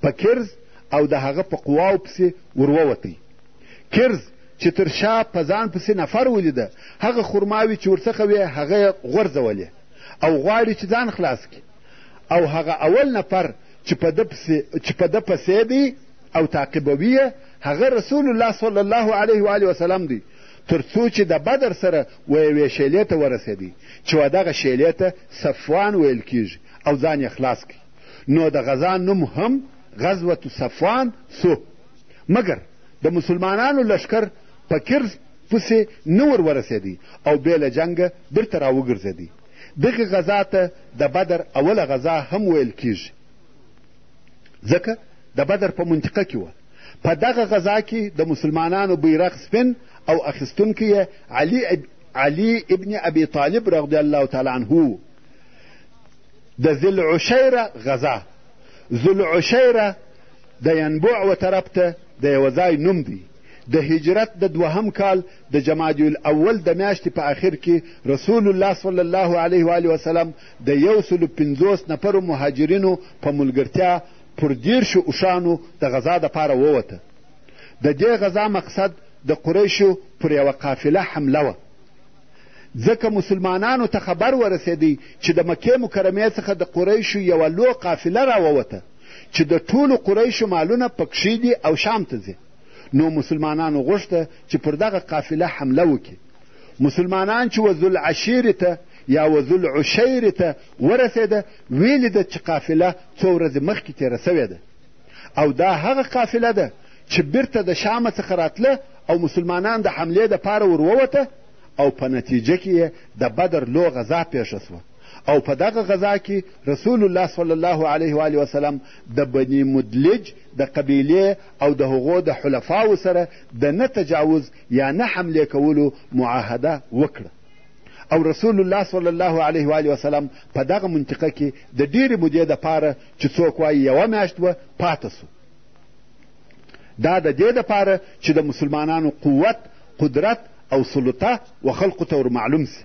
په کرز او د هغه په قواو پسې ورووتی کرز چې تر شا په ځان پسې نفر ولیده هغه خرماوي چې ورڅخه وې هغه یې غورځولې او غواړي چې ځان خلاص کړي او هغه اول نفر چې په ده پسې چې په ده پسې دی او تعقیبوي یې هغه رسول الله صلی الله علیه و وسلم دی تر څو چې د بدر سره و یوې شېلې ته ورسېدی چې و دغه شېلې ته صفوان ویل کېږي او ځان یې خلاص کړ نو د غزا نوم هم غزوة صفوان سو مګر د مسلمانانو لښکر په کرز پسې نه ور ورسېدی او بې له جنګه بیرته راوګرځېدی دغې غذا ته د بدر اوله غذا هم ویل کیږي ځکه د بدر په منطقه کې وه په دغه غزا کې د مسلمانانو بیرغ سپین او اخیستونکی یې علي علي ابن ابي طالب رضی الله تعالی عنه د ذلعشیره غزا ذلعشیره د ینبوع و طرف ته د یوه ځای نوم دی د هجرت د دوهم کال د جمادی الاول د میاشتې په آخر کې رسول الله صلی الله علیه و وسلم د یو سلو پنځوس نفرو مهاجرینو په ملګرتیا پر دېرشو اوښانو د غزا دپاره ووته. د دې غزا مقصد د قریشو پر یوه قافله حمله وه. ځکه مسلمانانو ته خبر ورسېدی چې د مکې مکرمې څخه د قریشو یوه لو قافله راووته چې د ټولو قریشو مالونه پکښې دي او شام ته ځي. نو مسلمانانو غوښته چې پر دغه قافله حمله وکړي. مسلمانان چې وذوالعشیر ته یا وذوالعشیر ته ورسېده ویلي ده چې قافله څو ورځې مخکې تېره سوې ده او دا هغه قافله ده چې بیرته د شامه څخه راتله او مسلمانان د حملې دپاره ور ووته او په نتیجه کې یې د بدر لو غذا پېښه سوه او په دغه غذا کې رسول الله صلی الله علیه و وسلم د بني مدلج د قبیلې او د هغو د حلفاو سره د نه تجاوز یا نه حملې کولو معاهده وکړه او رسول الله صلی الله علیه و آله وسلم په دغه منطقه کې د ډېرې مودې دپاره چې څوک وایي یوه میاشت وه پاته سو دا د دې دپاره چې د مسلمانانو قوت قدرت او سلطه و خلقو ته ورمعلوم سي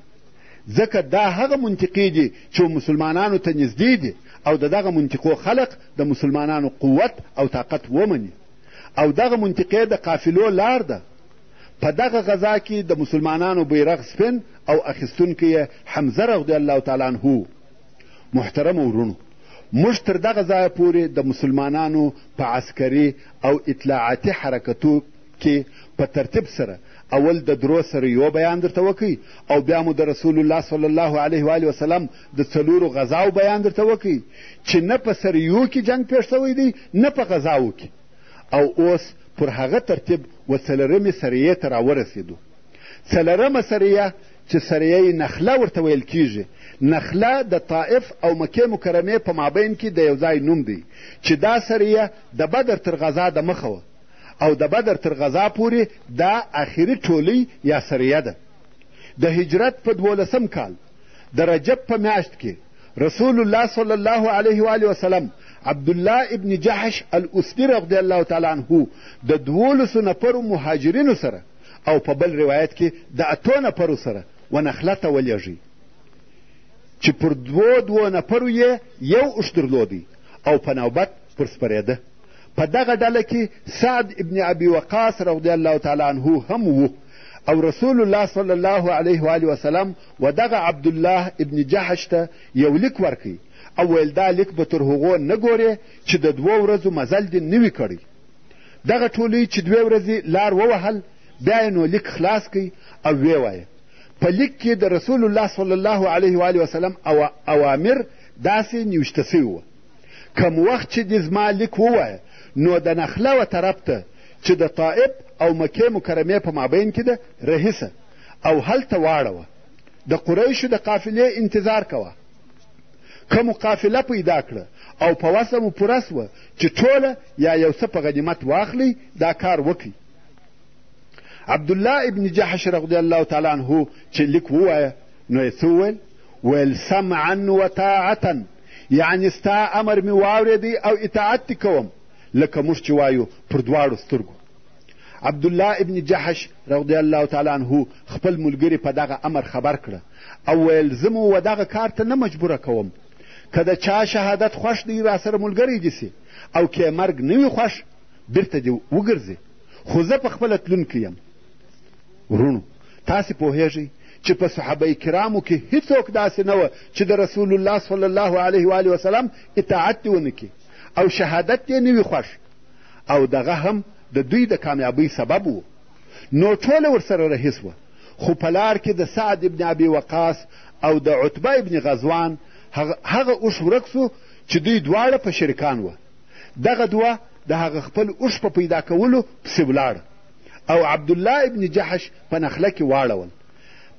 ځکه دا هغه منطقې دي چې مسلمانانو ته نږدې دي او د دغه منطقو خلق د مسلمانانو قوت او طاقت ومني او دغه منطقې د قافلو لار ده په دغه غزا کې د مسلمانانو بیرغ سپین او اخیستونکی یې حمزه رضی الله تعالی عنه و. محترمو وروڼو موږ تر دغه ځایه پورې د مسلمانانو په عسکري او اطلاعاتي حرکتو کې په ترتیب سره اول د درو سره یو بیان درته وکړي او بیا مو د رسول الله صلی الله علیه و وسلم د څلورو غذاو بیان درته وکړي چې نه په سریو کې جنګ پېښ شوی دی نه په غذاو کې او اوس پر هغه ترتیب و څلرمې سریې ته راورسېدو څلرمه سریه چې سریه نخله ورته ویل کیږي نخله د طائف او مکې مکرمې په مابین کې د یو ځای نوم دی چې دا سریه د بدر تر غذا د مخه وه او د بدر تر غذا پورې دا اخري ټولۍ یا سریه ده د هجرت په دولسم کال د رجب په میاشت کې رسول الله صلی الله علیه و وسلم عبدالله ابن جحش الاسدي رضی الله تعالی عنه د دوولسو نفرو مهاجرینو سره او په بل روایت کې د اتو نفرو سره ونخله ته ولېږي چې پر دوو دوو نفرو یې یو اوښ درلودی او په نوبت پر سپرېده په دغه ډله کې سعد ابن ابي وقاص رضی الله تعالی عنه هم و او رسول الله صلی الله علیه و آله وسلم و دغه عبدالله ابن جحش ته یو لیک ورکړ او ویل دا لیک به تر هغو نه ګورې چې د دوو ورځو مزل دې نه وي کړی دغه ټولۍ چې دوې ورځې لار ووهل بیا یې نو لیک خلاص کړئ او ویې وایه په لیک کې د رسول الله صلی الله علیه و آله وسلم اوامر داسې نیوشته سوي وه کوم وخت چې دې زما لیک ووایه نو د نخلوه طرف ته چې د طائب او مکې مکرمې په مابین کې ده رهیسه او هلته واړوه د قریشو د قافلې انتظار کوه که مو قافله پیدا کړه او په وسه مو پوره سوه چې ټوله یا یو څه په غنیمت واخلئ دا کار وکړئ عبدالله ابن جحش رضی الله تعالی عنه چې لیک ووایه نو یې څه وویل ویل سمعا وطاعتا یعنې ستا امر مې واورېدی او اطاعت دې کوم لکه موږ چې وایو پر دواړو سترګو عبدالله ابن جحش رضی الله تعالی عنه خپل ملګري په دغه امر خبر کړه او ویل زه مو و دغه کار ته نه مجبوره کوم که د چا شهادت خوښ دی راسره ملګری دې سي او که مرګ نه وي خوښ بیرته دې وګرځي خو زه په خپله تلونکی یم وروڼو تاسې پوهېږئ چې په صحابه کرامو کې هیڅوک داسې نه وه چې د رسول الله صلی الله علیه و علیه وسلم اطاعت دې ونه کړي او شهادت دې نه وي خوښ او دغه هم د دوی د کامیابۍ سبب و نو ټوله ورسره رهیس وه خو په لار کې د سعد ابن ابي وقاص او د عتبه ابن غزوان هغه اوښ ورک سو چې دوی دواړه په شرکان وه دغه دوه د هغه خپل اوښ په پیدا کولو پسې ولاړه او عبدالله ابن جحش په نخله کې واړول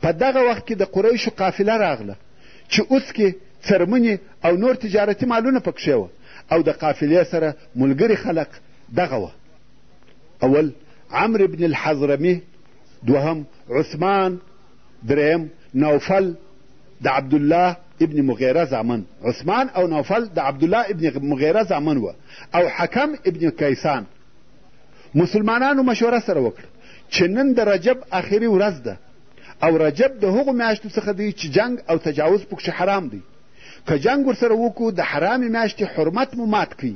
په دغه وخت کې د قریشو قافله راغله چې اوسکې څرمنې او نور تجارتي مالونه پکښې وه او د قافلې سره ملګري خلق دغه وه اول عمر ابن الحضرمي دوهم عثمان دریم نوفل د عبدالله ابن مغیره زامن عثمان او نوفل د عبدالله ابن مغیره زامن وه او حکم ابن کیسان مسلمانانو مشوره سره وکړه چې نن د رجب آخري ورځ ده او رجب د هغو میاشتو څخه دی چې جنگ او تجاوز پکښې حرام دی که جنګ ورسره وکړو د حرامې میاشتې حرمت مو مات کوي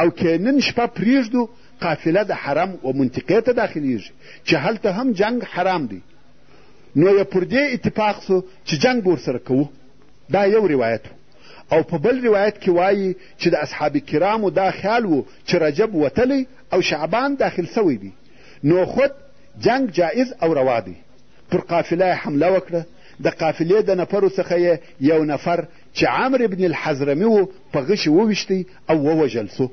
او که نن شپه پرېږدو قافله د حرم و منطقې ته داخلیږي چې هلته هم جنګ حرام دی نو یې پر دې اتفاق سو چې جنګ به ورسره کوو دا یو روایت و او په بل روایت کې وایي چې د اصحاب کرامو دا خیال و چې رجب وتلی او شعبان داخل سوی دی نو خود جنګ جائز او روا دی پر قافله یې حمله وکړه د قافلې د نفرو څخه یې یو نفر چې عمر ابن الحضرمي و په غشي وویشتی او ووژل سو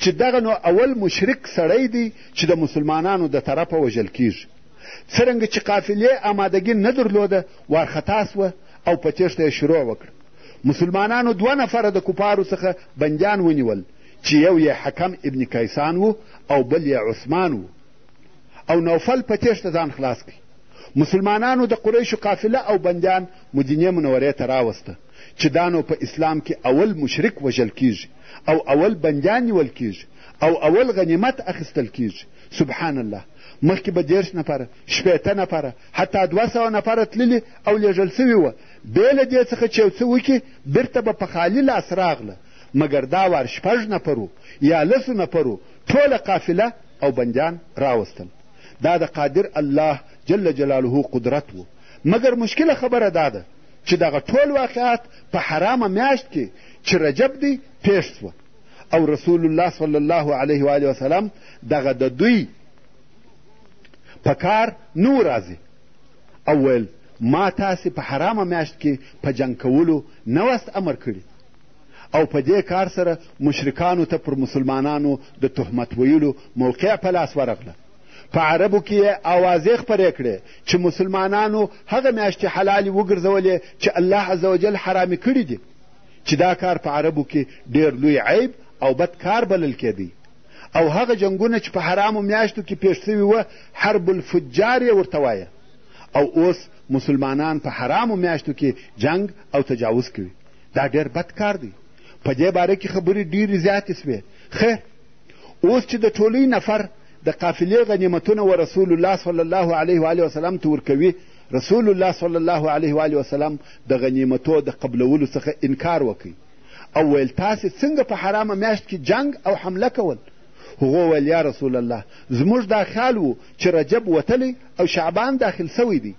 چې دغه نو اول مشرک سړی دی چې د مسلمانانو د طرفه وژل کیږي څرنګه چې قافلې آمادګي نه درلوده وارخطا سوه او په تېښته یې شروع وکړه. مسلمانانو دوه نفره د کفارو څخه بندیان ونیول چې یو یې حکم ابن کیسان و او بل یې عثمان و او نوفل په تېښته ځان خلاص کړ. مسلمانانو د قریشو قافله او بندیان مدینې منورې ته راوسته چې دا نو په اسلام کې اول مشرک وژل کیږي او اول بندیان نیول کیږي او اول غنیمت اخیستل کیږي سبحان الله مخکې به دېرش نفره شپېته نفره حتی دوه سوه نفره تللي او لېږل شوي وه، بې له دې څخه چې یو څه وکړي بېرته به په خالي لاس راغله، مګر دا وار شپږ نفرو یا لسو نفرو ټوله قافله او بندیان راوستل. دا د قادر الله جل جلاله قدرت و، مګر مشکله خبره دا ده چې دغه ټول واقعات په حرامه میاشت کې چې رجب دی پېښ شوه او رسول الله صلی الله علیه و آله وسلم دغه د دوی په کار نه راځي او ویل ما تاسې په حرامه میاشت کې په جنګ کولو نه واست امر کړي او په دې کار سره مشرکانو ته پر مسلمانانو د تهمت ویلو موقع په لاس ورغله په عربو کې یې اوازې خپرې کړې چې مسلمانانو هغه میاشتې حلالې وګرځولې چې الله عز وجل حرامې کړي دي چې دا کار په عربو کې ډېر لوی عیب او بد کار بلل کېدی او هغه جنګونه چې په حرامو میاشتو کې پېښ سوي وه حرب الفجار یې ورته وایه او اوس مسلمانان په حرامو میاشتو کې جنګ او تجاوز کوي دا ډېر بد کار دی په دې باره کې خبرې ډېرې زیاتې سوې خیر اوس چې د ټولۍ نفر د قافلې غنیمتونه و رسول الله صلی الله علیه و آله وسلم ته ورکوي رسول الله صلی الله علیه و آله وسلم د غنیمتو د قبلولو څخه انکار وکړي او ویل تاسې څنګه په حرامه میاشت کې جنګ او حمله کول هغو ویل یا رسول الله زموږ دا خیال و چې رجب وتلی او شعبان داخل سوی دی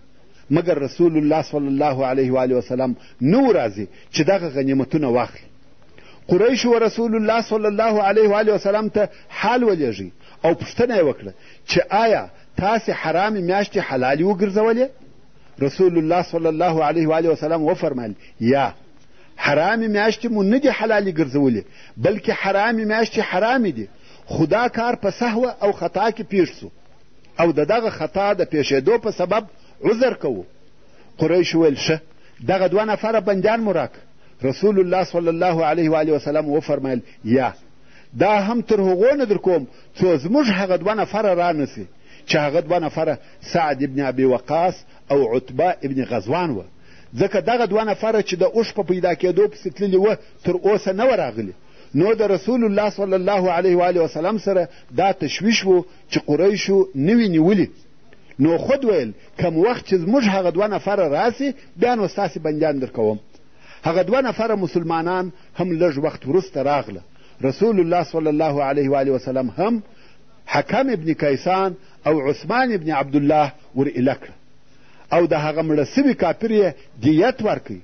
مګر رسول الله صلی الله علیه و وسلم نو راځي چې دغه غنیمتونه واخلي قریش و رسول الله صلی الله علیه و علیه وسلم ته حال ولیږي او پوښتنه یې وکړه چې آیا تاسې حرامې میاشتې حلالې وګرځولې رسول الله صلی الله علیه و آله وسلم وفرمایل یا حرامې میاشتې مو نه دي حلالې ګرځولې بلکې حرامې میاشتې حرامې دي خو دا کار په سهوه او خطا کې پیښ سو او د دغه خطا د پیښېدو په سبب عذر کوو قریش ویل ښه دغه دوه نفره بندیان مو راک رسول الله صلی الله علیه و آله وسلم وفرمایل یا دا هم تر هغو نه در کوم څو زموږ هغه دوه نفره رانسي چې هغه دوه نفره سعد ابن ابي وقاص او عتبه ابن غزوان وه ځکه دغه دوه نفره چې د اوښ په پیدا کېدو پسې تللي وه تر اوسه نه وه راغلي نو د رسول الله صلی الله علیه و وسلم سره دا تشویش وو چې قریشو نوي نیولي نو خود ویل کم وخت چې زموږ هغه دوه نفره راسي بیا نو ستاسې بندیان درکوم هغه دوه نفره مسلمانان هم لږ وخت وروسته راغله رسول الله صلی الله علیه و وسلم هم حکم ابن کیسان او عثمان ابن عبدالله ور اله کړه او د هغه مړه سوي کافر یې دیت ورکړي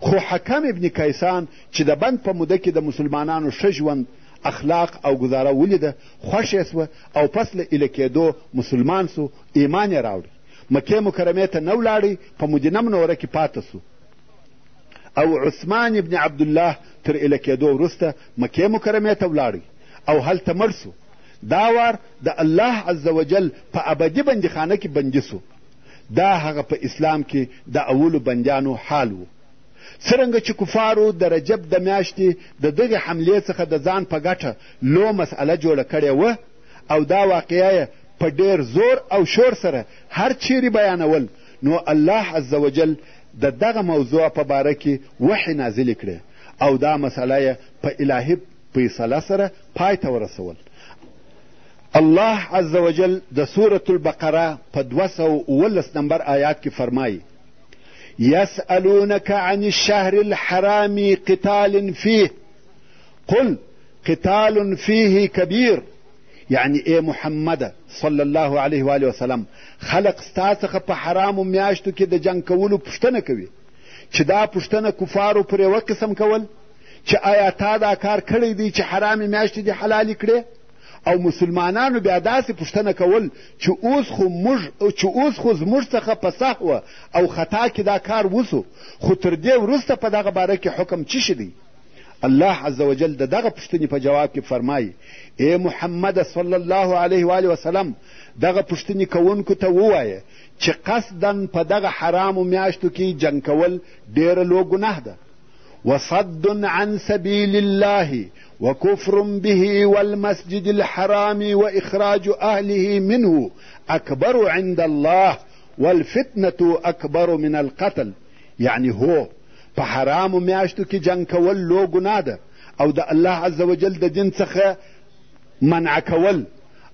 خو حکم ابن کیسان چې د بند په موده کې د مسلمانانو ښه ژوند اخلاق او ګزاره ولیده خوښ یې سوه او پس له ایله کېدو مسلمان سو ایمان یې راوړي مکې مکرمې ته نه ولاړی په مدینه منوره کې پاته سو او عثمان ابن عبدالله تر ایله کېدو وروسته مکې مکرمې ته ولاړی او هلته مړ سو دا وار د الله عز وجل په ابدي بندي خانه کې بندي سو دا هغه په اسلام کې د اولو بندیانو حال و څرنګه چې کفارو د رجب د میاشتې د دغې حملې څخه د ځان په ګټه لو مسئله جوړه کړې وه او دا واقعه یې په ډېر زور او شور سره هر چیرې بیانول نو الله عز وجل د دغه موضوع په باره کې وحې نازلې کړې او دا مسئله یې په الهي فیصله سره پای ته ورسول الله عز وجل د سورة البقره په دوه سوه اوولس نمبر آیات کې فرمایي یسألونک عن الشهر الحرام قتال فیه قل قتال فیه کبیر یعنی ای محمد صلی الله علیه و آله وسلم خلق ستا څخه په حرامو میاشتو کې د جنګ کولو پوښتنه کوي چې دا پوښتنه کفارو پرې وقسم کول چې آیا تا دا کار کړی دی چې حرامې میاشتې دې حلالې کړې او مسلمانانو بیا داسې پوښتنه کول چې اوس خو موږ چې اوس خو زموږ څخه په سهوه او خطا کې دا کار وسو خو تر دې وروسته په دغه باره کې حکم څه شي دی الله عز وجل د دغه پوښتنې په جواب کې فرمایي ای محمد صلی الله علیه و آله وسلم دغه پوښتنې کوونکو ته ووایه چې قصدا په دغه حرامو میاشتو کې جنګ کول ډېره لو ګناه ده وصد عن سبيل الله وكفر به والمسجد الحرام واخراج اهله منه اکبر عند الله والفتنه اکبر من القتل یعنی هو په حرامو میاشتو کې جنګ کول لو ګناه ده او د الله عز وجل د دین څخه منع کول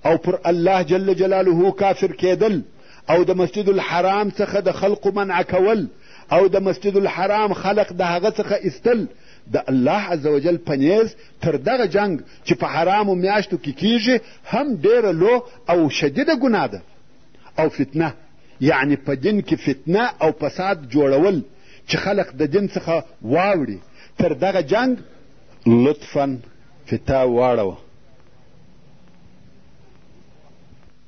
او پر الله جل جلاله کافر کېدل او د مسجد الحرام څخه د خلقو منع کول او د مسجد الحرام خلق د هغه څخه ایستل د الله عز وجل په نیز تر دغه جنګ چې په حرامو میاشتو کې کیږي هم ډېره لو او شدیده ګناه ده او فتنه یعنی په دین کې فتنه او فساد جوړول چې خلق د دین څخه واوړي تر دغه جنګ لطفا فتا واړوه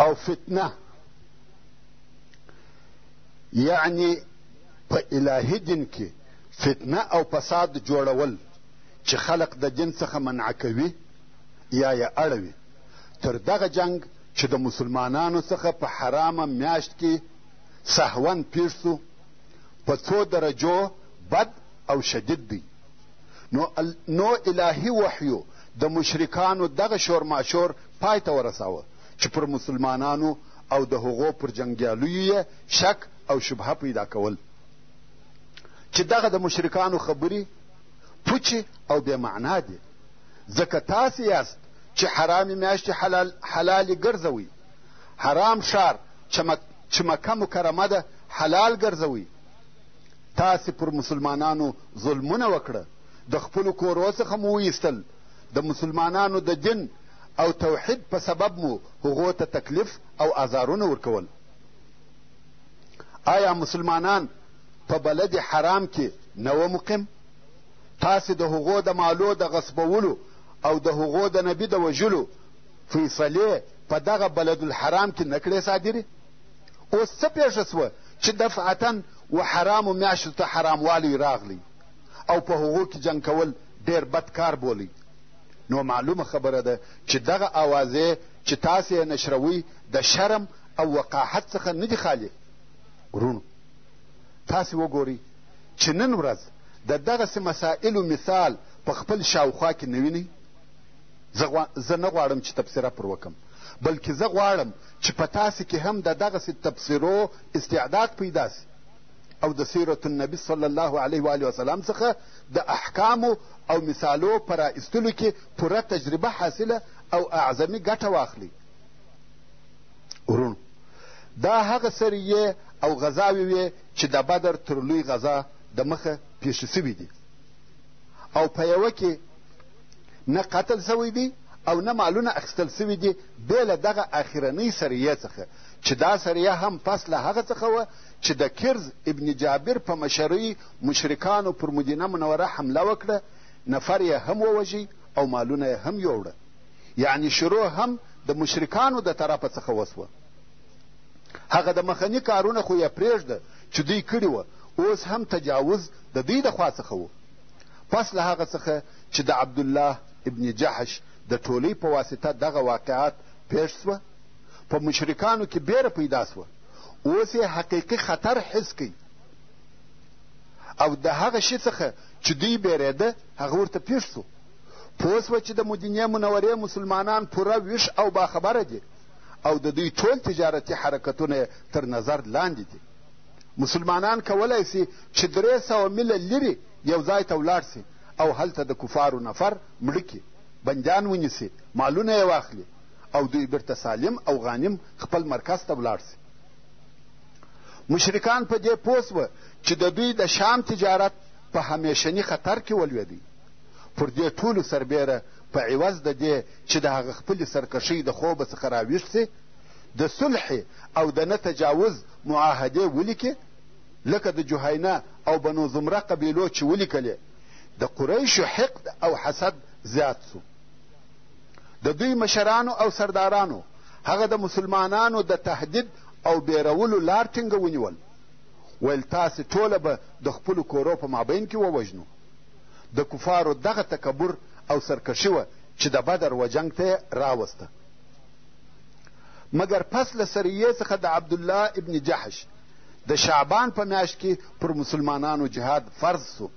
او فتنه یعنی په الهي دین کې فتنه او فساد جوړول چې خلق د دین څخه منع کوي یا یې اړوي تر دغه جنګ چې د مسلمانانو څخه په حرامه میاشت کې سهون پیر سو په څو درجو بد او شدید دی نو نو الهي وحيو د مشرکانو دغه شورماشور پای ته ورساوه چې پر مسلمانانو او د هغو پر جنګیالیو یې شک او شبهه پیدا کول چې دغه د مشرکانو خبرې پوچې او بې معنا دي ځکه تاسې یاست چې حرامې میاشتې حلال حلالې ګرځوئ حرام ښار چې مکه مکرمه ده حلال ګرځوئ تاسې پر مسلمانانو ظلمونه وکړه د خپلو کورو څخه مو وایستل د مسلمانانو د دین او توحید په سبب مو هغو ته تکلیف او ازارونه ورکول آیا مسلمانان په بلد حرام کې نه و مقیم تاسې د هغو د مالو د غصبولو او د هغو د نبي د وژلو فیصلې په دغه بلد الحرام کې نه کړې صادرې اوس څه پېښه سوه چې دفعتا و حرامو میاشتو ته حراموالی راغلی او په هغو کې جنګ کول ډېر بد کار بولی نو معلومه خبره ده چې دغه اوازې چې تاسې یې نشروئ د شرم او وقاحت څخه نه دي خالي ورونو تاسې وګورئ چې نن ورځ د دغسې مسایلو مثال په خپل شاوخوا کې نه وینئ زه زه نه غواړم چې تبصره پر وکم بلکې زه غواړم چې په تاسې کې هم د دغسې تبصرو استعداد پیدا سي او د سیرت النبي صلی الله علیه وآله وسلم څخه د احکامو او مثالو په را ایستلو کې پوره تجربه حاصله او اعظمي ګټه واخلي ورونو دا هغه سریې او غذاوې وې چې د بدر تر لوی غذا د مخه پیښې سوي دي او په یوه کې نه قتل سوی دی او نه مالونه اخیستل سوي دي بې له دغه اخرنۍ سریې څخه چې دا سریه هم پس له هغه څخه وه چې د کرز ابن جابر په مشرۍ مشرکانو پر مدینه منوره حمله وکړه نفر یې هم ووژی او مالونه یې هم یوړه یعنی شروع هم د مشرکانو د طرفه څخه وسوه هغه د مخني کارونه خو یې پرېږده چې دوی کړي وه اوس هم تجاوز د دوی د خوا څخه و پس له هغه څخه چې د عبدالله ابن جحش د ټولۍ په واسطه دغه واقعات پېښ سوه په مشرکانو کې بېره پیدا سوه اوس یې حقیقي خطر حس کوي او د هغه شي څخه چې دوی بېرېده هغه ورته پېښ سو پوه سوه چې د مدینې منورې مسلمانان پوره ویښ او باخبره دي او د دوی ټول تجارتي حرکتونه تر نظر لاندې دي مسلمانان کولای سي چي درې سوه میله لیري یو ځای ته ولاړ سي او هلته د کفارو نفر مړه کي، بندیان ونیسي، مالونه یې واخلي او دوی بیرته سالم او غانم خپل مرکز ته ولاړ سي. مشرکان په دې پوه سوه چي د دوی د شام تجارت په همیشني خطر کي ولوېدی. پر دې ټولو سربېره په عوض د دې چي د هغه خپلي سرکښۍ د خوبه څخه راویښ سي، د صلحې او د نه تجاوز معاهدې ولیکې لکه د جهینه او بنو زمره قبیلو چې ولیکلې د قریشو حقد او حسد زیات سو د دوی مشرانو او سردارانو هغه د مسلمانانو د تهدید او بیرولو لار ټینګه ونیول ویل تاسې ټوله به د خپلو کورو په مابین کې ووژنو د کفارو دغه تکبر او سرکشي وه چې د بدر و جنګ ته یې راوسته مګر پس له سریې څخه د عبدالله ابن جحش د شعبان په میاشت کې پر مسلمانانو جهاد فرض سو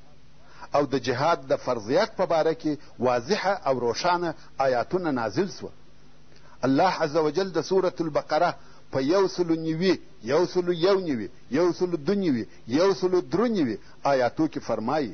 او د جهاد د فرضیت په باره کې واضحه او روښانه آیاتونه نازل سوه الله عز وجل د سورة البقره په یو سلو نیوي یو سلو یو نیوي یو سلو دو نیوي یو سلو درو نیوي آیاتو کې فرمایي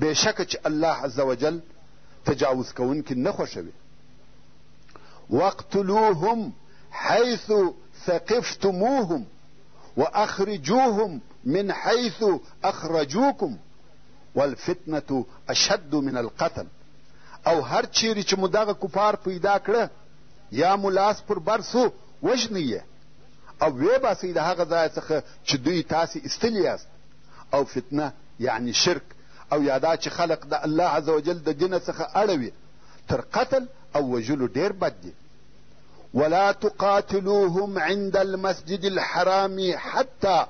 بېشکه چې الله عز وجل تجاوز کوونکي نه خوښوي واقتلوهم حيث ثقفتموهم واخرجوهم من حيث اخرجوكم والفتنه اشد من القتل او هر چیرې چې مو دغه کفار پیدا کړه یا مو لاس پر بر سو وژنئ یې او ویې باسئ د هغه ځای څخه چې دوی تاسې ایستلي یاست او فتنه یعنی شرک او یا دا چې خلق د الله عز وجل د دینه څخه اړوي تر قتل او وژلو ډېر بد دي ولا تقاتلوهم عند المسجد الحرام حتى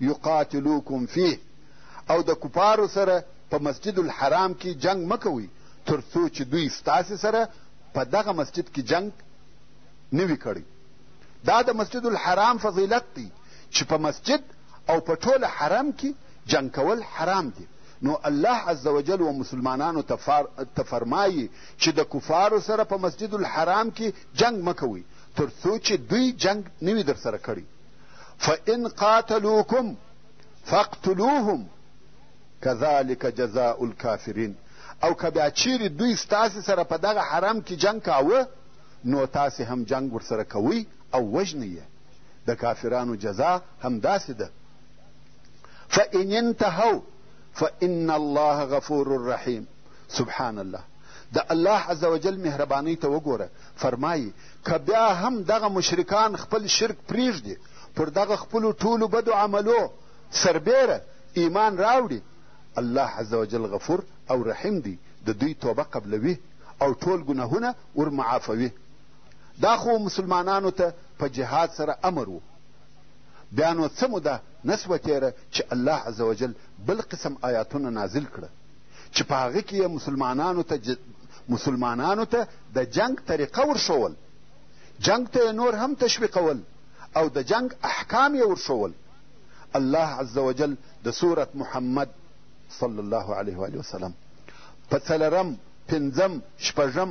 يقاتلوكم فيه او د کفارو سره په مسجد الحرام کې جنگ مه کوئ تر څو چې دوی ستاسې سره په دغه مسجد کې جنگ نه وي کړی دا د مسجد الحرام فضیلت دی چې په مسجد او په ټوله حرم کې جنګ کول حرام دي نو الله عز وجل و مسلمانانو ته فرمایي چې د کفارو سره په مسجد الحرام کې جنګ مه کوئ تر څو چې دوی جنګ نه وي درسره کړی فان قاتلوکم فاقتلوهم کذلک جزاء الکافرین او که بیا چیرې دوی ستاسې سره په دغه حرم کې جنګ کاوه نو تاسې هم جنګ ورسره کوئ او وژنئ یې د کافرانو جزا همداسې ده فان انتهوا فان الله غفور رحیم سبحان الله د الله عز وجل مهربانۍ ته وګوره فرمایي که بیا هم دغه مشرکان خپل شرک پریږدي پر دغه خپلو ټولو بدو عملو سربیره ایمان راوړي الله عز وجل غفور او رحیم دی د دوی توبه قبلوي او ټول ګناهونه ور معافوي دا خو مسلمانانو ته په جهاد سره امر و بیا نو څه موده نه سوه تېره چې الله عز وجل بل قسم آیاتونه نازل کړه چې په هغه کې یې مسلمانانو ته ج... مسلمانانو ته د جنگ طریقه ورښول جنگ ته یې نور هم تشویقول او د جنگ احکام یې ورښول الله عز وجل د سورت محمد صلی الله علیه وآله وسلم په څلرم پنځم شپږم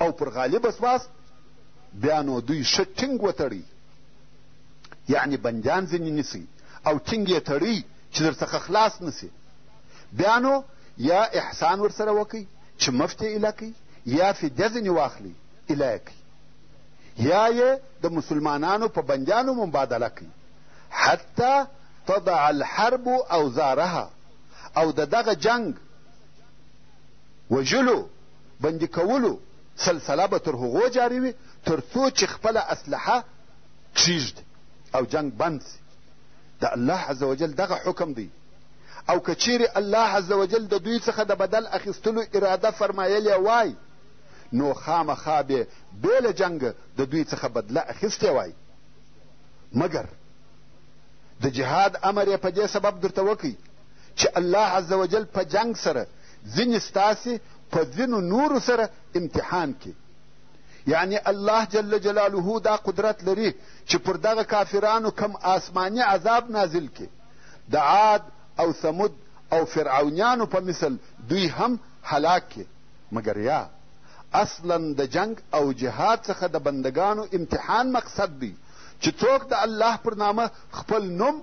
او پر غالب سواست بیا نو دوی ښه ټینګ وتړئ یعنې بندیان ځینې نیسئ او ټینګ یې تړئ چې درڅخه خلاص نه شي بیا نو یا احسان ورسره وکړئ چې مفتې ایله کوي یا فدیه ځینې واخلئ ایله یې کوي یا یې د مسلمانانو په بندیانو مبادله کوي حتی تضع الحرب اوزارها او د دغه جنګ وژلو بندي کولو سلسله به تر هغو جاري وي تر څو چې خپله اسلحه کښېږدي او جنګ بند سي د الله عز وجل دغه حکم دی او که چیرې الله عز وجل د دوی څخه د بدل اخیستلو اراده فرمایلې وای نو خامخا به بې له جنګه د دوی څخه بدله اخیستې وای مګر د جهاد امر یې په دې سبب درته وکړي چې الله عز وجل په جنګ سره ځینې ستاسې په ځینو نورو سره امتحان کې یعنی الله جل جلاله دا قدرت لري چې پر دغه کافرانو کم آسماني عذاب نازل کې د عاد او ثمود او فرعونیانو په مثل دوی هم هلاک کې مګر یا اصلا د جنگ او جهاد څخه د بندگانو امتحان مقصد دی چې څوک د الله پر نامه خپل نوم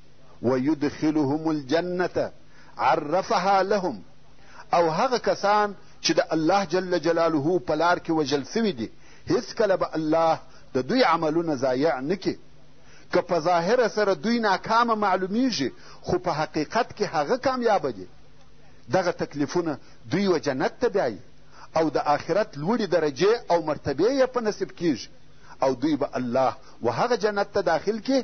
ويدخلهم الجنة عرفها لهم او هغه کسان چې د الله جل جلاله په لار کې وژل سوي دي هیڅکله به الله د دوی عملونه ضایع نه کړي که په ظاهره سره دوی ناکامه معلومیږي خو په حقیقت کې هغه کامیابه دي دغه تکلیفونه دوی و جنت ته بیایي او د آخرت لوړې درجې او مرتبې یې په نصیب کیږي او دوی به الله و هغه جنت ته داخل کړي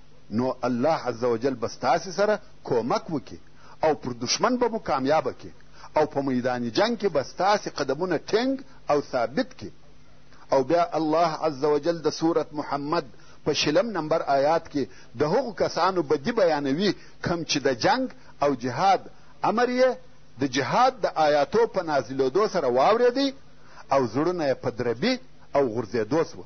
نو الله عزوجل به ستاسې سره کومک وکړي او پر دښمن به مو کامیابه کړي او په میدان جنګ کې به ستاسې قدمونه ټینګ او ثابت کړي او بیا الله عزوجل د سورت محمد په شلم نمبر آیات کې د هغو کسانو بدي بیانوي کم چې د جنګ او جهاد امر یې د جهاد د آیاتو په نازلېدو سره واورېدی او زړونه یې په دربي او غورځېدو سوه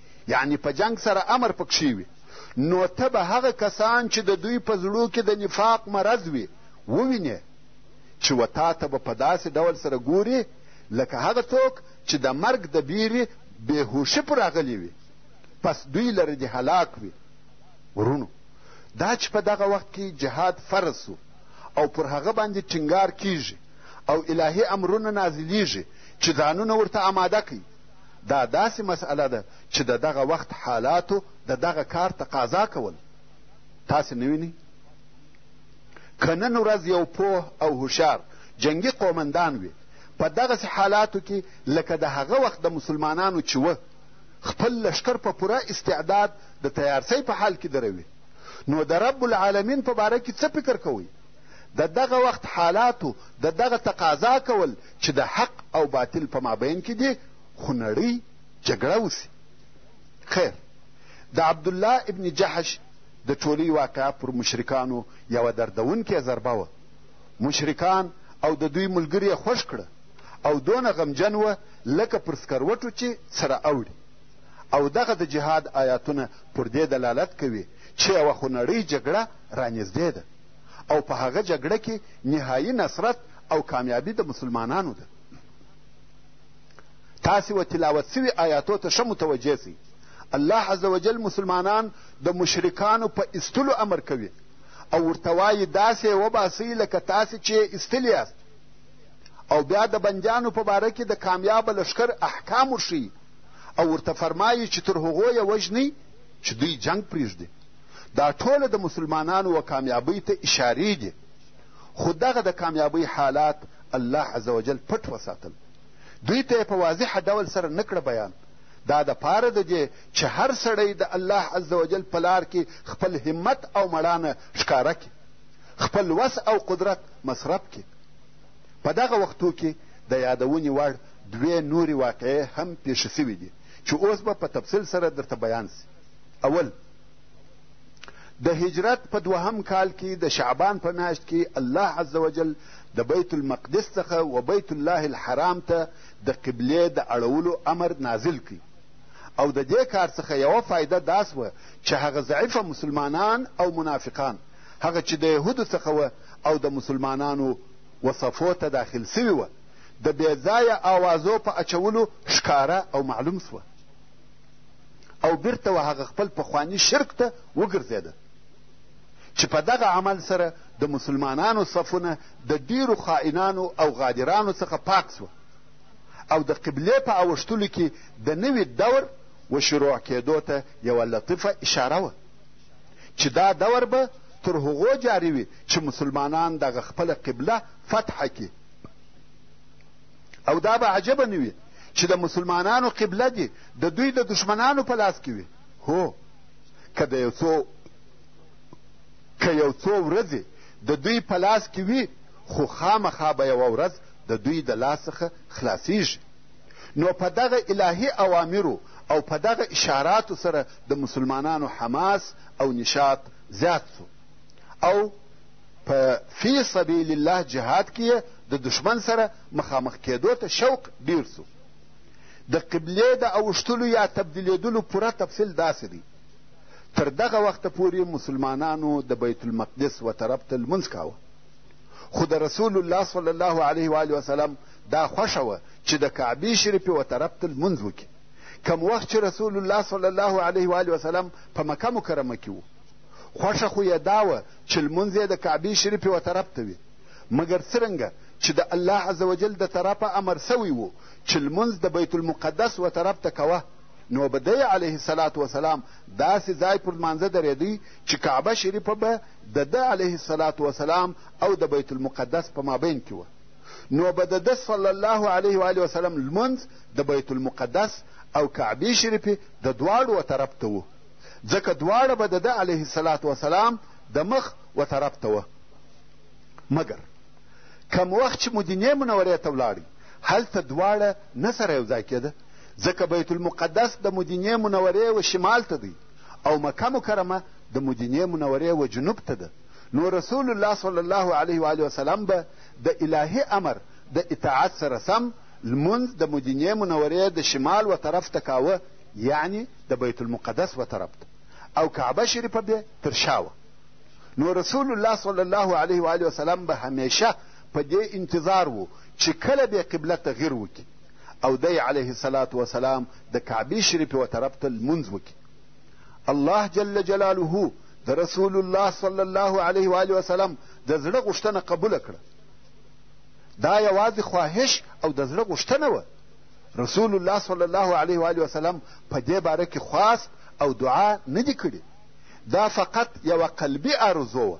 یعنې په جنګ سره امر پکښې وي نو ته به هغه کسان چې د دوی په زړو کې د نفاق مرض وي ووینې چې و تا ته به په داسې ډول سره ګوري لکه هغه څوک چې د مرګ د بیرې بېهوشي پر راغلي وي پس دوی لره دې هلاک وي ورونو دا چې په دغه وخت کې جهاد فرض سو او پر هغه باندې ټینګار کیږي او الهي امرونه نازلیږي چې ځانونه ورته آماده کړئ دا داسې مسئله ده چې د دغه وخت حالاتو د دغه کار تقاضا کول تاسې نه وینئ که نن ورځ یو پوه او هوښیار جنګي قومندان وي په دغسې حالاتو کې لکه د هغه وخت د مسلمانانو چې وه خپل لښکر په پوره استعداد د تیارسۍ په حال کې دروي نو د رب العالمین په باره کې څه فکر کوئ د دغه وخت حالاتو د دغه تقاضا کول چې د حق او باطل په مابین کې دې خونړۍ جګړه وسي خیر د عبدالله ابن جحش د ټولۍ واقعه پر مشرکانو یوه دردونکې ضربه وه مشرکان او د دوی ملګري یې خوښ کړه او دونه غمجن وه لکه پر سکروټو چې سره اوړي او دغه د جهاد آیاتونه پر دې دلالت کوي چې یوه خونړۍ جګړه رانږدې ده او په هغه جګړه کې نهایي نصرت او کامیابي د مسلمانانو ده تاسې و تلاوت سوي آیاتو ته ښه متوجه سئ الله عز وجل مسلمانان د مشرکانو په ایستلو امر کوي او ورته وایي داسې وباسئ لکه تاسې چې ایستلي یاست او بیا د بندیانو په باره کې د کامیابه لښکر احکام ورښیي او ورته فرمایي چې تر هغو یې وژنئ چې دوی جنګ پرېږدي دا ټوله د مسلمانانو و کامیابۍ ته اشارې دي خو دغه د کامیابۍ حالات الله عز وجل پټ وساتل دوی ته یې په واضح ډول سره نه کړه بیان دا د پاره د دې چې هر سړی د الله عز وجل په لار کې خپل همت او مړانه ښکاره کړي خپل وس او قدرت مصرف کړي په دغه وختو کې د یادونې وړ دوې نورې واقعې هم پیښې سوي دي چې اوس به په تفصیل سره درته بیان سي اول د هجرت په دوهم کال کې د شعبان په میاشت کې الله عز وجل د بیت المقدس څخه و بیت الله الحرام ته د قبلې د اړولو امر نازل کړي او د دې کار څخه یوه فایده دا سوه چې هغه ضعیفه مسلمانان او منافقان هغه چې د یهودو څخه وه او د مسلمانانو وصفو ته داخل سوي وه د بې ځایه آوازو په اچولو ښکاره او معلوم شوه او بیرته و هغه خپل پخواني شرک ته وګرځېده چې په دغه عمل سره د مسلمانانو صفونه د ډیرو خائنانو او غادرانو څخه پاک شوه او د قبلې په اوښتلو کې د نوي دور و شروع کېدو ته یوه لطیفه اشاره وه چې دا دور به تر هغو جاري وي چې مسلمانان دغه خپله قبله فتحه کړي او دا به عجبه نه وي چې د مسلمانانو قبله دې د دوی د دښمنانو په لاس کې وي هو که د یو څو که یو څو ورځې د دوی په لاس کې وي خو خامخا به یوه ورځ د دوی د لاس څخه خلاصیږي نو په دغه الهي اوامرو او په دغه اشاراتو سره د مسلمانانو حماس او نشاط زیات سو او په فی سبیل الله جهاد کې یې د دشمن سره مخامخ کېدو ته شوق ډیر سو د قبلې د اوښتلو یا تبدیلېدلو پوره تفصیل داسې دی تر دغه وخته پورې مسلمانانو د بیت المقدس و طرف ته لمونځ کاوه خو د رسول الله صلی الله علیه و آله وسلم دا خوښه وه چې د کعبې شریفې و طرف ته لمونځ وکړي کم وخت چې رسول الله صلی الله علیه و آله وسلم په مکه مکرمه کې و خوښه خو یې دا وه چې لمونځ یې د کعبې شریفې و طرف ته وي مګر څرنګه چې د الله عز وجل د طرفه امر سوی و چې لمونځ د بیت المقدس و طرف ته کوه نو به دی علیه السلام وسلام داسې ځای پر لمانځه درېدی چې کعبه شریفه به د ده علیه السلام وسلام او د بیت المقدس په مابین کې وه نو به د ده صلی الله علیه و وسلم لمونځ د بیت المقدس او کعبې شریفې د دواړو طرف ته و ځکه دواړه به د ده علیه الصلاة وسلام د مخ و طرف ته وه مګر کم وخت چې مدینې منورې ته ولاړی هلته دواړه نه سره یو ځای کېده ځکه بیت المقدس د مدینې منورې و شمال ته دی او مکه مکرمه د مدینې منورې و جنوب ته ده نو رسول الله صلی الله علیه و آله وسلم به د الهي امر د اطاعت سره سم لمونځ د مدینې منورې د شمال و طرف ته کاوه یعنی د بیت المقدس به طرف ته او کعبه شریفه به تر شا وه نو رسول الله صلی الله علیه و آله وسلم به همیشه په دې انتظار و چې کله به قبله تغیر وکړي او دی علیه الصلاة وسلام د کعبې شریفې و طرف ته لمونځ وکړي الله جل جلاله د رسول الله صلی الله علیه و آله وسلم د زړه غوښتنه قبوله کړه دا یوازې خواهش او د زړه غوښتنه وه رسول الله صلی الله علیه و وسلم په دې باره کې خواست او دعا نه دي کړي دا فقط یوه قلبي آرزو وه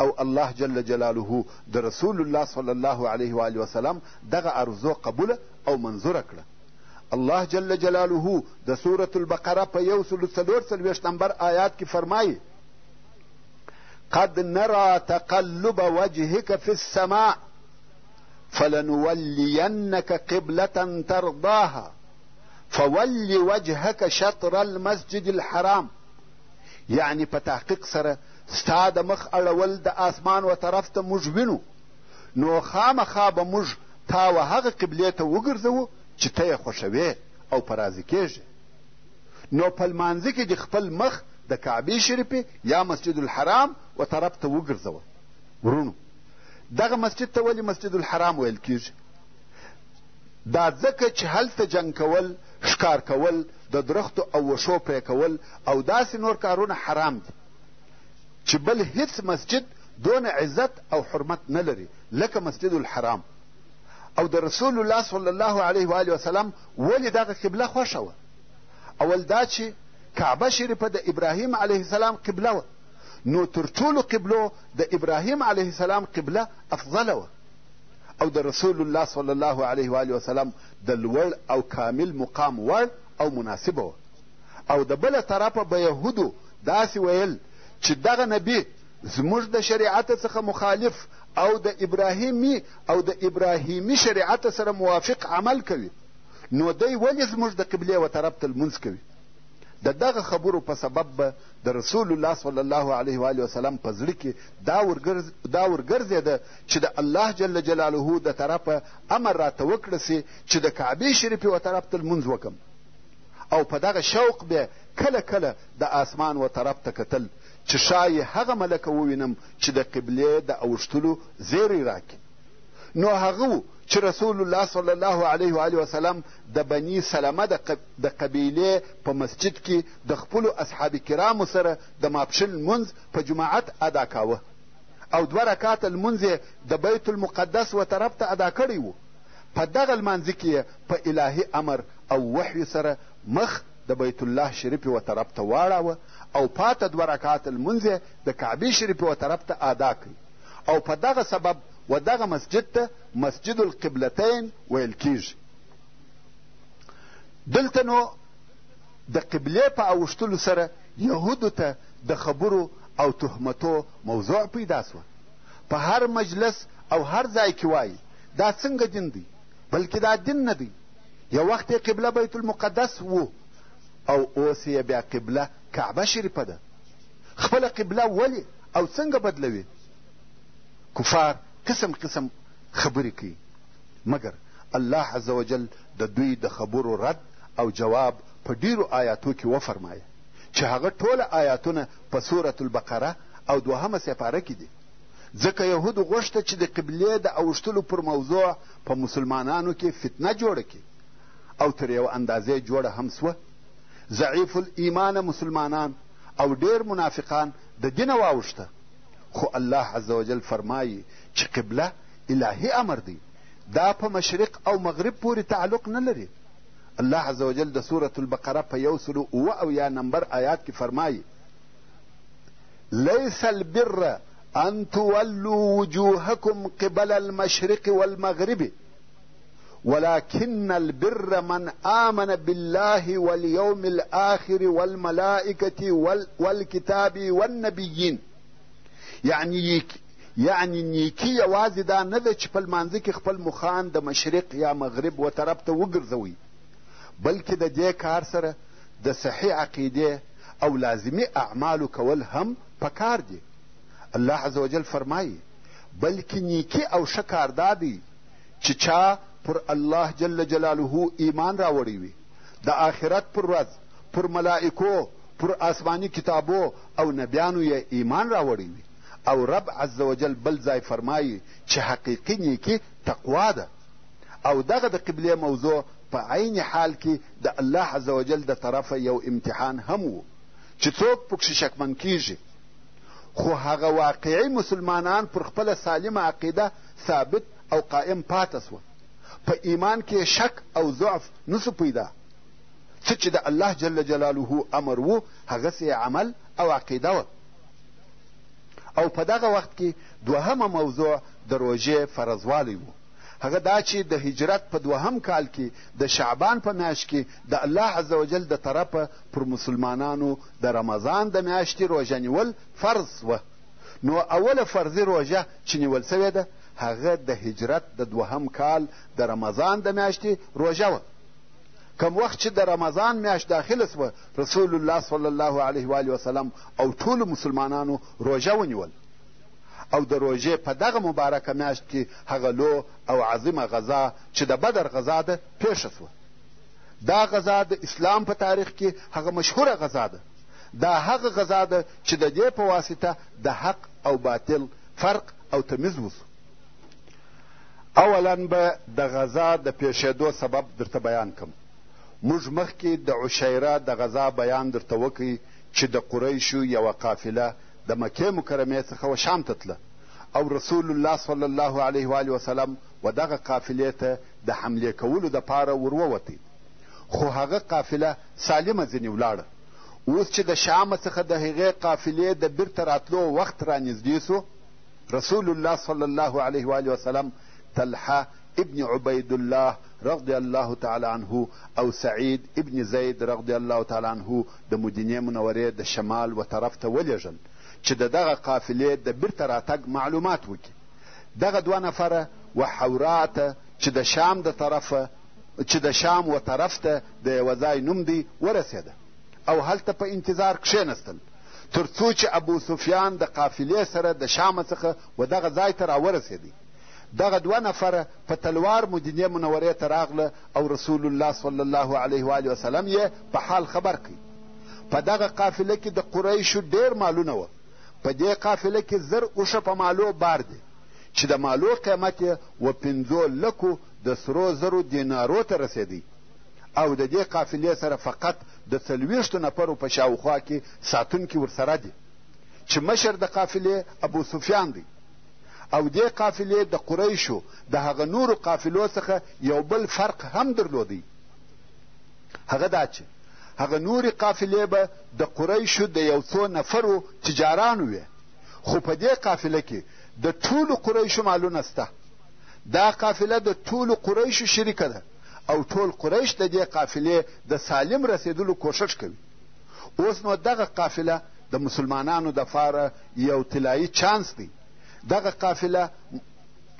او الله جل جلاله د رسول الله صلی الله علیه و وسلم دغه آرزو قبوله او منظوره کړه الله جل جلاله د سورة البقره په یو سلو څلور څلوېښت نمبر آیات کې فرمایي قد نرى تقلب وجهك في السماء فلنولینک قبلة ترضاها فول وجهک شطر المسجد الحرام یعنی په تحقیق سره ستا د مخ اړول د آسمان و طرف ته موږ وینو نو خامخا به موږ تا و هغه قبلې ته وګرځوو چې ته یې خوښوې او په راضي کېږې نو په لمانځه کې د خپل مخ د کعبې شریفې یا مسجد الحرام و طرف ته وګرځوه ورونو دغه مسجد ته ولې مسجد الحرام ویل کیږي دا ځکه چې هلته جنګ کول ښکار کول د درختو او وښو پرې کول او داسې نور کارونه حرام دي چې بل هیڅ مسجد دون عزت او حرمت نه لري لکه مسجد الحرام او د رسول الله صلی الله علیه و آله وسلم ولې دغه قبله خوښه وه اول دا چې کعبه شریفه د ابراهیم علیه السلام قبله وه نو تر ټولو قبلو د ابراهیم علیه السلام قبله افضله وه او د رسول الله صلی الله علیه وآله وسلم د لوړ او کامل مقام وړ او مناسبه وه او د بله طرفه به یهودو داسې ویل چې دغه نبي زموږ د شریعت څخه مخالف او د ابراهیمي او د ابراهیمي شریعت سره موافق عمل کوي نو دی ولې زموږ د قبلې و طرف ته لمونځ کوي د دغه خبرو په سبب به د رسول الله صلی الله علیه و آله وسلم په زړه کې دا ورګرځېده چې د الله جل جلاله د طرفه امر راته وکړه سي چې د کعبې شریفې و طرف ته لمونځ وکم او په دغه شوق بیا کله کله د آسمان و طرف ته کتل چې ښایي هغه ملکه ووینم چې د قبلې د اوښتلو زیری راکړي نو هغه و چې رسول الله صلی الله علیه و آله وسلم د بني سلمه د قبیلې په مسجد کې د خپلو اصحاب کرامو سره د ماپښین لمونځ په جماعت ادا کاوه او دوه رکعته لمونځ یې د بیت المقدس و طرف ته ادا کړی و په دغه لمانځه کې یې په الهي امر او وحي سره مخ د بیت الله شریف و طرف ته واړاوه او پاته دوه رکعته لمونځ یې د کعبې شریف و طرف ته ادا کړي او په دغه سبب و دغه مسجد ته مسجد القبلتین ویل کیږي دلته نو د قبلې په اوښتلو سره یهودو ته د خبرو او تهمتو موضوع پیدا شوه. په هر مجلس او هر ځای کې وایي، دا څنګه دین دی؟ بلکې دا دین نه دی. یو وخت یې قبله بیت المقدس و او اوس یې بیا قبله کعبه شریفه ده. خپله قبله ولې او څنګه بدلوي؟ کفار قسم قسم خبرې کوي. مګر الله عز وجل د دوی د خبرو رد او جواب په ډیرو آیاتو کې وفرمایه چې هغه ټوله آیاتونه په سورة البقره او دوهمه سپاره کې دي ځکه یهودو غوښته چې د قبلې د اوښتلو پر موضوع په مسلمانانو کې فتنه جوړه کړي او تر یوه اندازې جوړه هم سوه ضعیف الایمانه مسلمانان او ډیر منافقان د دینه واوښته خو الله عز وجل فرمایي چې قبله الهي امر دی دا په مشرق او مغرب پورې تعلق نه لري الله عز وجل د سورة البقره په یو سلو اووه اویا نمبر آیات کې فرمایي لیس البر ان تولوا وجوهکم قبل المشرق والمغرب ولكن البر من آمن بالله واليوم الآخر والملائكة والكتاب والنبيين یعنی یعنی نیکی یوازې دا نه ده چې په لمانځه کې خپل مخان د مشرق یا مغرب و طرف ته وګرځوئ بلکې د دې کار سره د صحیح عقیدې او لازمي اعمالو کول هم پکار دي الله عز وجل فرمایي بلکې نیکی او ښه کار دا دی چې چا پر الله جل جلاله ایمان راوړی وي د آخرت پر ورځ، پر ملائکو، پر آسماني کتابو او نبیانو یې ایمان راوړی وي او رب عز وجل بل ځای فرمایي چې حقیقي نیکي تقوا ده او دغه د قبلې موضوع په عین حال کې د الله عز وجل د طرفه یو امتحان هم و چې څوک پکښې شکمن کیږي خو هغه واقعي مسلمانان پر خپله سالمه عقیده ثابت او قائم پاته سوه په ایمان کې شک او ضعف نسو پیدا څه چې د الله جل جلاله امر وو هغسې عمل او عقیده وه او په دغه وخت کې دوهمه موضوع د روژې فرضوالی وو هغه دا چې د هجرت په دوهم کال کې د شعبان په میاشت کې د الله عز وجل د طرفه پر مسلمانانو د رمضان د میاشتې روژه نیول فرض وه نو اوله فرضي روژه چې نیول شوې ده هغه د هجرت د دوهم کال د رمضان د میاشتې روژه وه کم وخت چې د رمضان میاشت داخله سوه رسول الله صلی الله علیه و وسلم او ټولو مسلمانانو روژه ونیول او د روژې په دغه مبارکه میاشت کې هغه لو او عظیمه غذا چې د بدر غذا ده پیښه سوه دا غذا د اسلام په تاریخ کې هغه مشهوره غذا ده دا هغه غذا ده چې د دې په واسطه د حق او باطل فرق او تمیز وسو اولا به د غذا د پیښېدو سبب درته بیان کم موږ مخکې د عشیره د غذا بیان درته وکړي چې د قریشو یوه قافله د مکې مکرمې څخه و شام ته تله او رسول الله صلی الله علیه و وسلم و دغه قافلې ته د حملې کولو دپاره ورووتی خو هغه قافله سالمه ځینې ولاړه اوس چې د شامه څخه د هغې قافلې د بیرته راتلو وخت رانږدې سو، رسول الله صلی الله علیه وآله وسلم طلحه ابن عبیدالله رضی الله تعالی عنه او سعید ابن زید رضی الله تعالی عنه د مدینې منورې د شمال و طرف ته ولېږل چې د دغه قافلې د بیرته راتګ معلومات وکړي دغه دوه نفره و حورا ته چې د شام د طرفه چې د شام و طرف ته د یوه ځای نوم دی ورسېده او هلته په انتظار کښېنستل تر څو چې ابو سفیان د قافلې سره د شامه څخه و دغه ځای ته راورسېدی دغه دوه نفره په تلوار مدینې منورې ته راغله او رسول الله صلی الله علیه و آله وسلم یې په حال خبر کړي په دغه قافله کې د قریشو ډېر مالونه وه په دې قافله کې زر اوښه په مالو بار دي چې د مالو قیمت یې و پنځو لکو د سرو زرو دینارو ته رسېدی او د دې قافلې سره فقط د څلوېښتو نفرو په شاوخوا کې ساتونکي ورسره دي چې مشر د قافلې ابو سفیان دی او دې قافلې د قریشو د هغه نورو قافلو څخه یو بل فرق هم درلودی هغه دا چې هغه نورې قافلې به د قریشو د یو څو نفرو تجارانو وې خو په دې قافله کې د ټولو قریشو مالونه سته دا قافله د ټولو قریشو شریکه ده او ټول قریش د دې قافلې د سالم رسېدلو کوښښ کوي اوس نو دغه قافله د مسلمانانو دپاره یو طلایي چانس دی دغه قافله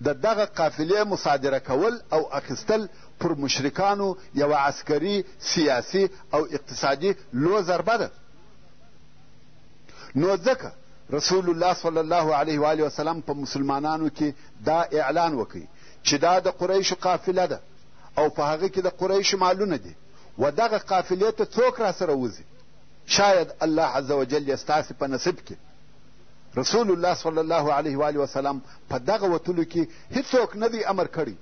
د دغه قافلې مصادره کول او اخیستل پر مشرکانو یوه عسکري سیاسي او اقتصادي لو ضربه ده نو ځکه رسول الله صلی الله علیه و آله وسلم په مسلمانانو کې دا اعلان وکړ چې دا د قریشو قافله ده او په هغه کې د قریشو مالونه دي و دغه قافلې ته څوک را سره وځي شاید الله عز وجل یې ستاسې په نصیب کې رسول الله صلی الله علیه و آله وسلم په دغه وتلو کې هیڅوک نه دی امر کړی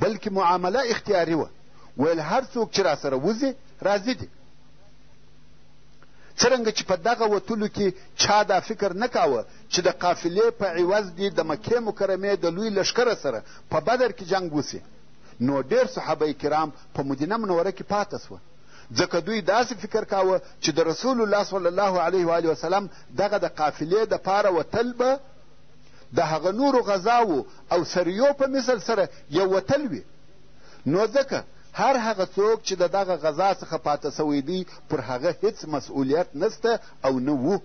بلکې معامله اختیاري وه ویل هر څوک چې را سره وځي راضي دي څرنګه چې په دغه وتلو کې چا دا فکر نه کاوه چې د قافلې په عوض دې د مکې مکرمې د لوی لښکره سره په بدر کې جنګ وسي نو ډېر صحابه کرام په مدینه منوره کې پاته سوه ځکه دوی داسې فکر کاوه چې د رسول الله صلی الله علیه و وسلم دغه د قافلې د پاره وتل به د هغه نورو غذاو او سریو په مثل سره یو وتل وي نو ځکه هر هغه څوک چې له دغه غزا څخه پاته شوی دی پر هغه هیڅ مسؤلیت نشته او نه وو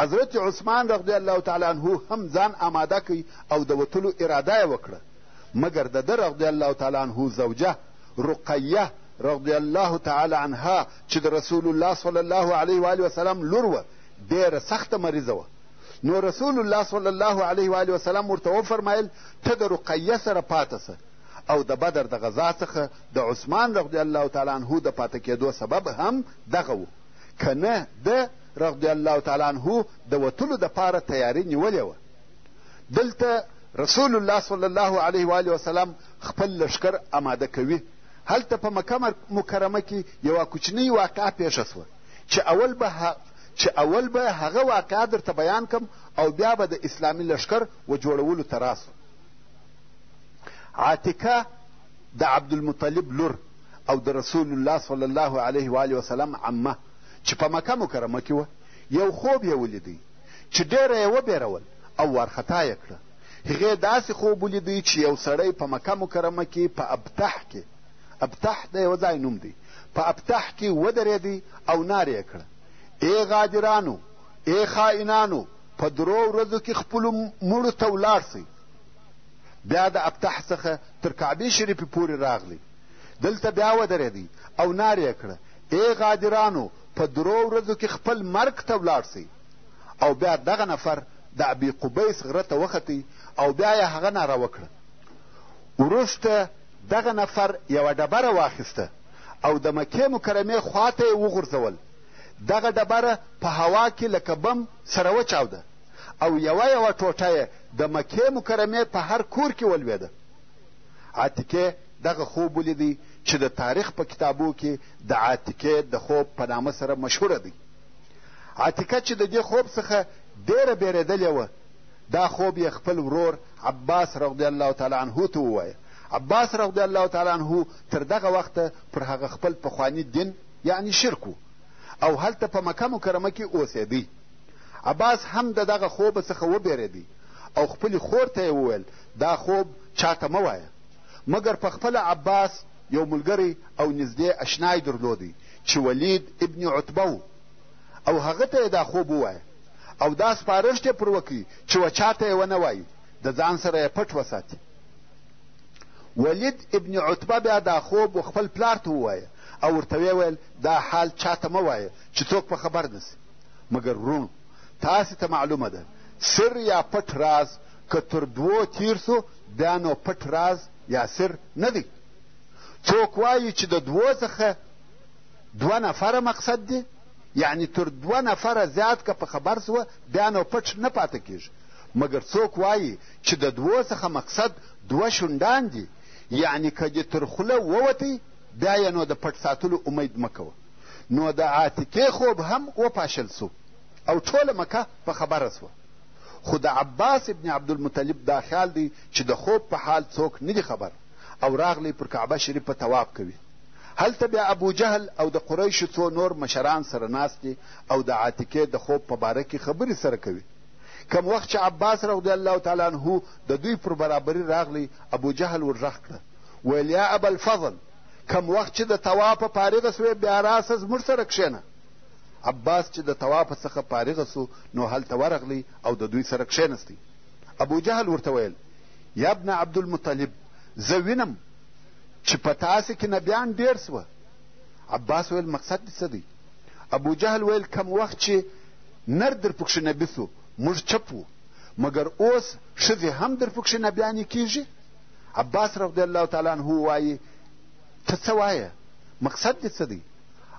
حضرت عثمان رضی الله تعالی عنه هم ځان آماده کړ او د وتلو اراده یې وکړه مګر د ده رضی الله تعالی عنه زوجه رقیه رضی الله تعالی عنها چې د رسول الله صلی الله علیه و وسلم لور وه ډېره سخته مریضه وه نو رسول الله صلی الله علیه و وسلم ورته وفرمایل ته د رقیه سره پاته سه او د بدر د غزا څخه د عثمان رضی الله تعالی عنه د پاته کېدو سبب هم دغه و، که نه ده رضی الله تعالی عنه د وتلو دپاره تیاري نیولې وه. دلته رسول الله صلی الله علیه و آله وسلم خپل لښکر اماده کوي هلته په مکه مکرمه کې یوه کوچنۍ واقعه پېښه سوه چې اول به چې اول به هغه واقعه درته بیان کم او بیا به د اسلامي لښکر و جوړولو ته راسو عاتکه د عبدالمطلب لور او د رسول الله صلی الله علیه و آله وسلم عمه چې په مکه مکرمه کې وه یو خوب یې ولیدی چې ډېره یې وبېرول او وارخطا یې کړه هغې داسې خوب ولیدی چې یو سړی په مکه مکرمه کې په ابتح کې ابتح د یوه ځای نوم دی په ابتح کې ودرېدی او نارې یې کړه ای غادرانو ای خائنانو په درو ورځو کې خپلو مړو ته ولاړ سئ بیا د ابطح څخه تر کعبې شریفې پورې راغلی دلته بیا ودرېدی او نارې یې کړه ای غادرانو په درو ورځو کې خپل مرګ ته ولاړ سئ او بیا دغه نفر د ابي قبیس غره ته وختی او بیا یې هغه ناره وکړه وروسته دغه نفر یوه ډبره واخیسته او د مکې مکرمې خواته یې وغورځول دغه ډبره په هوا کې لکه بم سره وچاوده او یوه یوه ټوټه یې د مکې مکرمې په هر کور کې ولوېده عاتکې دغه خوب ولیدی چې د تاریخ په کتابو کې د عاتکې د خوب په نامه سره مشهوره دی عاتکه چې د دې خوب څخه ډېره بېرېدلې وه دا خوب یې خپل ورور عباس رضی الله تعالی عنه ته ووایه عباس رضی الله تعالی عنه تر دغه وخته پر هغه خپل پخواني دین یعنی شرک او هلته په مکه مکرمه کې اوسېدی عباس هم د دغه خوبه څخه وبېرېدی او خپلې خور ته یې وویل دا خوب چا ته مه وایه مګر په خپله عباس یو ملګری او نږدې اشنای درلودی چې ولید ابن عتبه و او هغه ته یې دا خوب ووایه او دا سپارښت یې پر وکړي چې و چا ته یې ونه وایي د ځان سره یې پټ وساتي ولید ابن عتبه بیا دا خوب و خپل پلار ته ووایه او ورته ویې ویل دا حال چا ته مه وایه چې څوک په خبر نه مګر وروڼو تاسې ته معلومه ده سر یا پټ راز که تر دوو تیر سو بیا نو پټ راز یا سر نه دی څوک وایي چې د دوو څخه دوه نفره مقصد دی یعنی تر دوه نفره زیات که په خبر سوه بیا نو پټ نه پاته کیږي مګر څوک وایي چې د دوو څخه مقصد دوه شونډان دي یعنی که دې تر خوله ووتی بیا یې نو د پټ ساتلو امید مه کوه نو د عاتکې خوب هم وپاشل سو او ټوله مکه په خبره سوه خو د عباس ابن عبدالمطلب دا خیال دی چې د خوب په حال څوک نه دي خبر او راغلی پر کعبه شریفه تواب کوي هلته بیا ابو جهل او د قریشو څو نور مشران سره ناست دي او د عاتکې د خوب په باره کې خبرې سره کوي کم وخت چې عباس رضی الله تعالی عنه د دوی پر برابري راغلی ابو جهل ور غږ کړه ویل یا ابا الفضل کم وخت چې د تواب په فارغه سوې بیا راسه زموږ سره کښېنه عباس چې د تواب څخه فارغه سو نو هلته ورغلی او د دوی سره کښېنستی ابو جهل ورته ویل یا ابن عبدالمطلب زه وینم چې په تاسې کې نبیان ډېر سوه عباس ویل مقصد دې څه دی ابو جهل ویل کم وخت چې نر در پکښې نبي سو موږ چپ وو مګر اوس ښځې هم در پکښې نبیانې کیږي عباس رضی الله تعالی عنه وایي ته څه وایې مقصد دې څه دی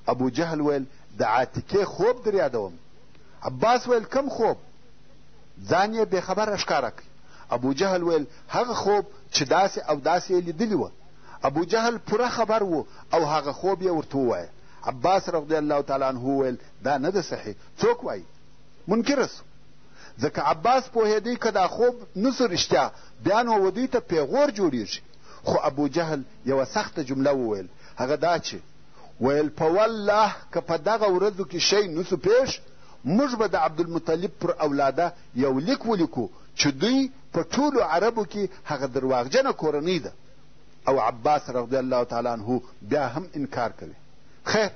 ابو جهل ویل د عاتکې خوب در یادوم عباس ویل کم خوب ځان یې بې خبره ښکاره کړ ابو جهل ویل هغه خوب چې داسې او داسې یې لیدلي وه ابو جهل پوره خبر و او هغه خوب یې ورته ووایه عباس رضی الله تعالی عنه وویل دا نه ده صحیح څوک وایي منکره سو ځکه عباس پوهېدی که دا خوب نسو رښتیا بیا نو و دوی ته پیغور جوړیږي خو ابو جهل یوه سخته جمله وویل هغه دا چې ویل په والله که په دغه ورځو کې شی نسو پیښ موږ به د عبدالمطلب پر اولاده یو لیک ولیکو چې دوی په ټولو عربو کې هغه درواغجنه کورنۍ ده او عباس رضی الله تعالی عنه بیا هم انکار کوي خیر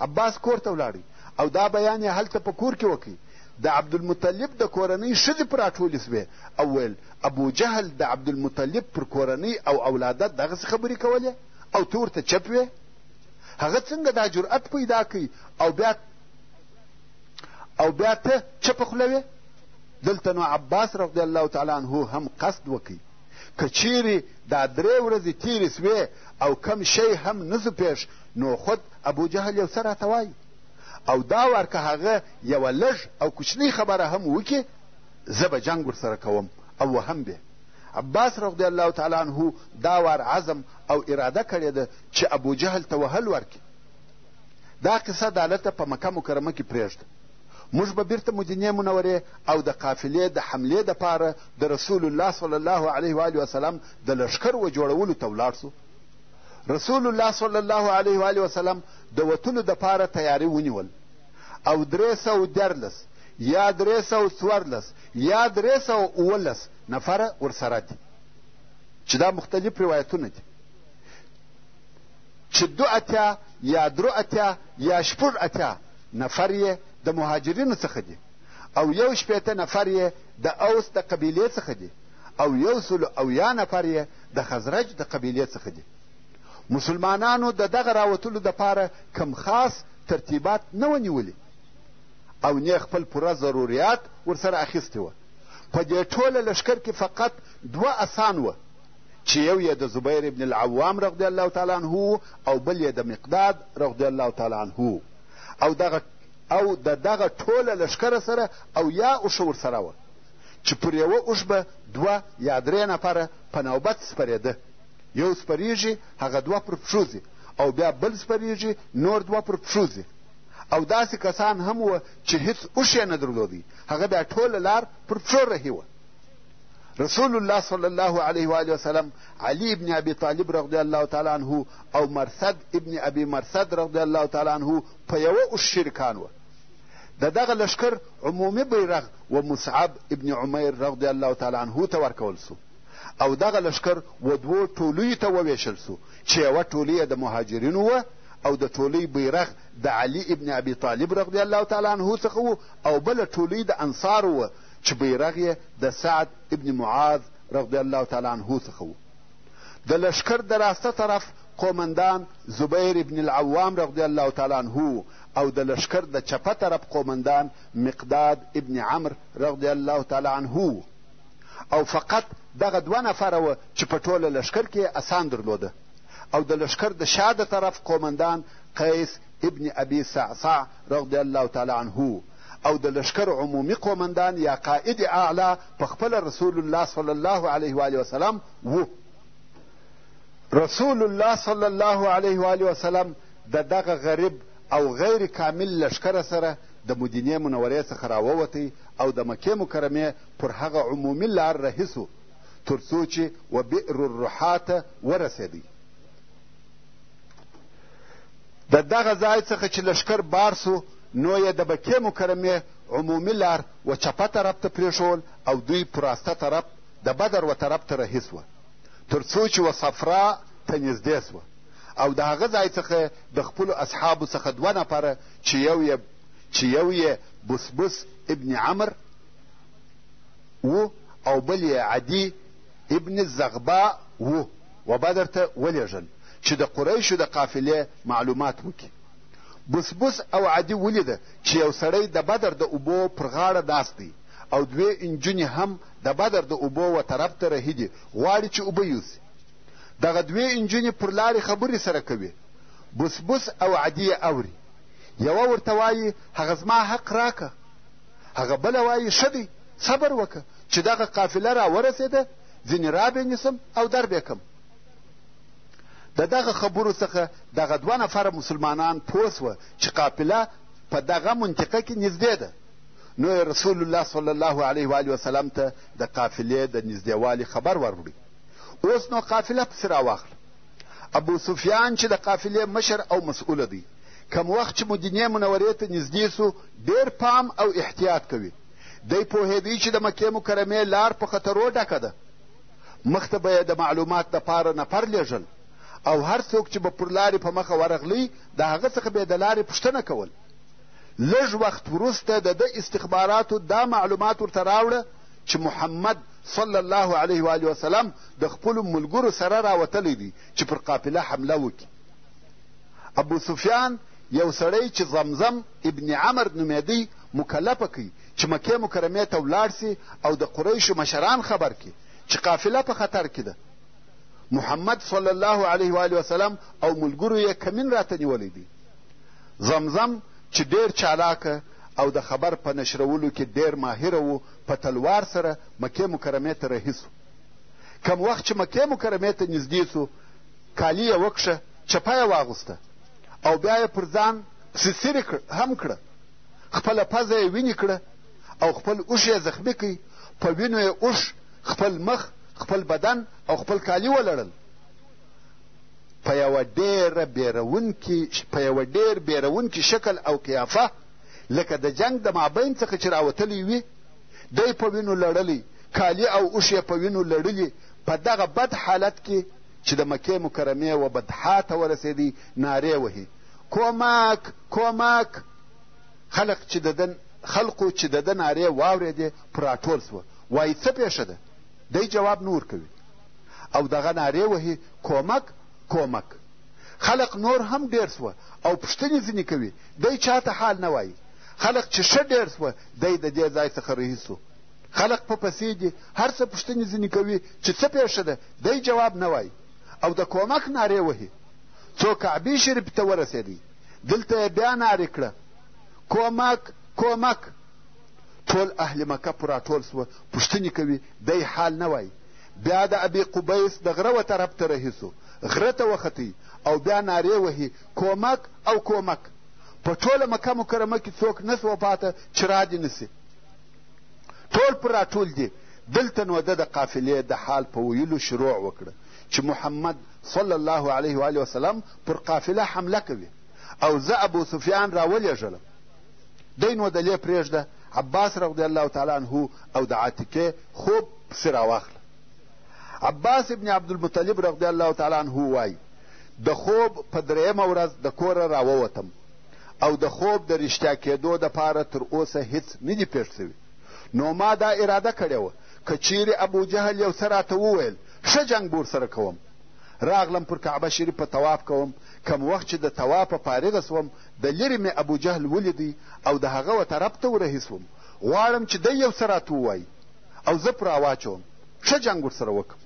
عباس کور ته ولاړی او دا بیان یې هلته په کور کې وکړي د عبدالمطلب د کورنۍ ښځې پر راټولې سوې او ویل ابو جهل د عبدالمطلب پر کورنۍ او اولاده دغسې خبرې کولې او ته ورته چپ وې هغه څنګه دا جرأت پیدا کوي او بیا او بیا ته چپه خوله وې دلته نو عباس رضی الله تعالی عنه هم قصد وکړي که چیرې دا درې ورځې تیرې سوې او کم شی هم نه سو پېښ نو خود ابوجهل یو څه راته وایي او دا وار که هغه یوه لږ او کوچنۍ خبره هم وکړي زه به جنګ ورسره کوم او وهم به عباس رضی الله تعالی عنه دا وار عزم او اراده کړې ده چې ابوجهل ته وهل ورکړي دا قصه دالته په مکه مکرمه کې پرېږده موږ به بیرته مدینې منورې او د قافلې د حملې دپاره د رسول الله صلی الله علیه و آله وسلم د لښکر و جوړولو ته ولاړ سو رسول الله صلی الله علیه و آله وسلم د وتلو دپاره تیاری ونیول او درې سوه دیارلس یا درې سوه څوارلس یا درې سوه اوولس نفره ورسره دي چې دا مختلف روایتونه دي چې دو اتیا یا درو اتیا یا شپږ اتیا نفر یې د مهاجرینو څخه دي او یو شپېته نفر یې د اوس د قبیلې څخه دي او یو سلو اویا نفر یې د خزرج د قبیلې څخه دي مسلمانانو د دغه راوتلو دپاره کم خاص ترتیبات نه و نیولي او نه خپل پوره ضروریات ورسره اخیستي وه په دې ټوله لښکر کې فقط دوه اسان وه چې یو یې د زبیر ابن العوام رضی الله تعالی عنه او بل یې د مقداد رضی الله تعالی عنه او دغه او د دغه ټوله لښکره سره او یا اوښه ورسره وه چې پر یوه اوښ به دوه یا درې نفره په نوبت سپرېده یو سپرېږي هغه دوه پر پښو ځي او بیا بل سپرېږي نور دوه پر پښو ځي او داسې کسان هم وه چې هیڅ اوښ یې نه درلودی هغه بیا ټوله لار پر پښو رهي وه رسول الله صلی الله علیه و آله وسلم علی ابن ابي طالب رضی الله تعالی عنه او مرصد ابن ابي مرصد رضی الله تعالی عنه په یوه اوښ شریکان وه د دغه لښکر عمومي بیرغ و مصعب ابن عمیر رضی الله تعالی عنه ته ورکول سو او دغه لښکر و دوو ټولیو ته وویشل سو چې یوه ټولۍ د مهاجرینو وه او د ټولۍ بیرغ د علي ابن ابي طالب رضی الله تعالی عنه څخه و او بله ټولۍ د انصارو وه چې بیرغ یې د سعد ابن معاذ رضی الله تعالی عنه څخه و. د لښکر د راسته طرف قومندان زبیر ابن العوام رضی الله تعالی عنه او د لښکر د چپه طرف قومندان مقداد ابن عمر رضی الله تعالی عنه و. او فقط دغه دوه نفره وه چې په ټوله لښکر کې یې اسان درلوده او د لښکر د شا د طرف قومندان قیس ابن ابي صعصع رضی الله تعالی عنه او د لشکر عمومي قومندان یا قائد اعلی په خپل رسول الله صلی الله علیه و آله وسلم وو رسول الله صلی الله علیه و آله وسلم د دغه غریب او غیر کامل لشکره سره د مدینې منورې څخه راووتی او د مکې مکرمې پر هغه عمومي لار رهي سو تر څو چې و بئر الرحاته ورسېدی د دغه ځای څخه چې لښکر بار سو نو یې د بکې مکرمې عمومي لار و چپه طرف ته پرېښول او دوی پر راسته طرف د بدر و طرف ته رهي سوه تر څو چې و صفرا ته نږدې سوه او د هغه ځای څخه د خپلو اصحابو څخه دوه نفره چې یو یې چې یو یې بسبس ابن عمر و او بل یې عدي ابن الزغبا و وبدر ته ولېږل چې د قریشو د قافلې معلومات وکړي. بسبس او عدي ولیده چې یو سړی د بدر د اوبو پر غاړه ناست دی او دوې انجونې هم د بدر د اوبو و طرف ته رهي دي، غواړي چې اوبه یوسي. دغه دوې انجونې پر لارې خبرې سره کوي. بسبس او عدي یې اوري. یوه ورته وایي هغه زما حق راکه. هغه بله وایي ښه دی صبر وکړه چې دغه قافله راورسېده ځینې را بې نیسم او در بې کم د دغه خبرو څخه دغه دوه نفره مسلمانان پوه سوه چې قافله په دغه منطقه کې نږدې ده نو یې رسول الله صلی الله علیه و وسلم ته د قافلې د نږدېوالي خبر وروړي اوس نو قافله پسې راواخله ابو سفیان چې د قافلې مشر او مسؤله دی کم وخت چې مدینې منورې ته نږدې سو ډېر پام او احتیاط کوي دی پوهېدی چې د مکې مکرمې لار په خطرو ډکه ده مخته به یې د معلومات دپاره نفر لېږل او هر څوک چې به پر لارې په مخه ورغلی د هغه څخه به د لارې پوښتنه کول لږ وخت وروسته د ده استخباراتو دا معلومات ورته راوړه چې محمد صلی الله علیه و وسلم د خپلو ملګرو سره راوتلی دی چې پر قافله حمله وکړي ابو سفیان یو سړی چې زمزم ابن عمر نومېدی مکلف کړ چې مکې مکرمې ته ولاړ شي او د قریشو مشران خبر کړي چې قافله په خطر کې ده محمد صلی الله علیه و آله وسلم او ملګرو یې کمین راته نیولی دی زمزم چې ډېر چالاکه او د خبر په نشرولو کې ډېر ماهره و په تلوار سره مکې مکرمې ته رهي سو کم وخت چې مکې مکرمې ته نږدې سو کالي یې وکښه چپه یې واغوسته او بیا یې پر ځان سیسیرې هم کړه خپله پزه یې وینې کړه او خپل اوښ یې زخمي کړ په وینو یې اوښ خپل مخ خپل بدن او خپل کالي ولړل په یوه ډېره بېرونکي په یوه ډېر بېرونکي شکل او قیافه لکه د جنګ د مابین څخه چې راوتلی وي دی په وینو لړلی کالي او اوښ یې په وینو لړلي په دغه بد حالت کې چې د مکې مکرمې و بدحا ته ورسېدی نارې وهي کمک! کمک! خلق چې د ده خلقو چې د ده نارې واورېدې پر راټول شوه وایي څه پېښه ده دی جواب نه ورکوي او دغه نارې وهي کمک کمک خلق نور هم ډېر سوه او پوښتنې ځینې کوي دی چا ته حال نه وایي خلق چې ښه ډېر سوه دی د دې ځای څخه رهي سو خلق په پسې دي هر څه پوښتنې ځینې کوي چې څه پېښه ده دی جواب نه وایي او د کومک نارې وهي څو کعبې شریف ته ورسېدی دلته یې بیا نارې کړه کومک کومک ټول اهل مکه پورا ټول سوه پوښتنې کوي دی حال نه وای بیا د ابي قبیس د غره و طرف ته رهي سو غره ته وختی او بیا نارې وهي کومک او کومک په ټوله مکه مکرمه کې څوک نه سوه پاته چې را دې نسي ټول پر راټول دي. دلته نو ده د قافلې د حال په ویلو شروع وکړه چې محمد صلی الله علیه و آله وسلم پر قافله حمله کوي او زه ابو سفیان راولېږلم دی نو دلې پرېږده عباس رضی الله تعالی عنه او د عاتکې خوب پسې راواخله عباس ابن عبدالمطلب رضی الله تعالی عنه وایي د خوب په درېیمه ورځ د کوره راووتم او د خوب د رښتیا کېدو دپاره تر اوسه هېڅ نه دي پېښ شوي نو ما دا اراده کړې وه که چیرې ابوجهل یو څه راته وویل ښه جنګ به ورسره کوم راغلم پر کعبه شریفه طواف کوم کم وخت چې د طوافه فارغه سوم د لرې مې ابوجهل ولیدی او د هغه و طرف ته ورهي سوم غواړم چې دی یو څه راته ووایي او زه پر راواچوم ښه جنګ ورسره وکم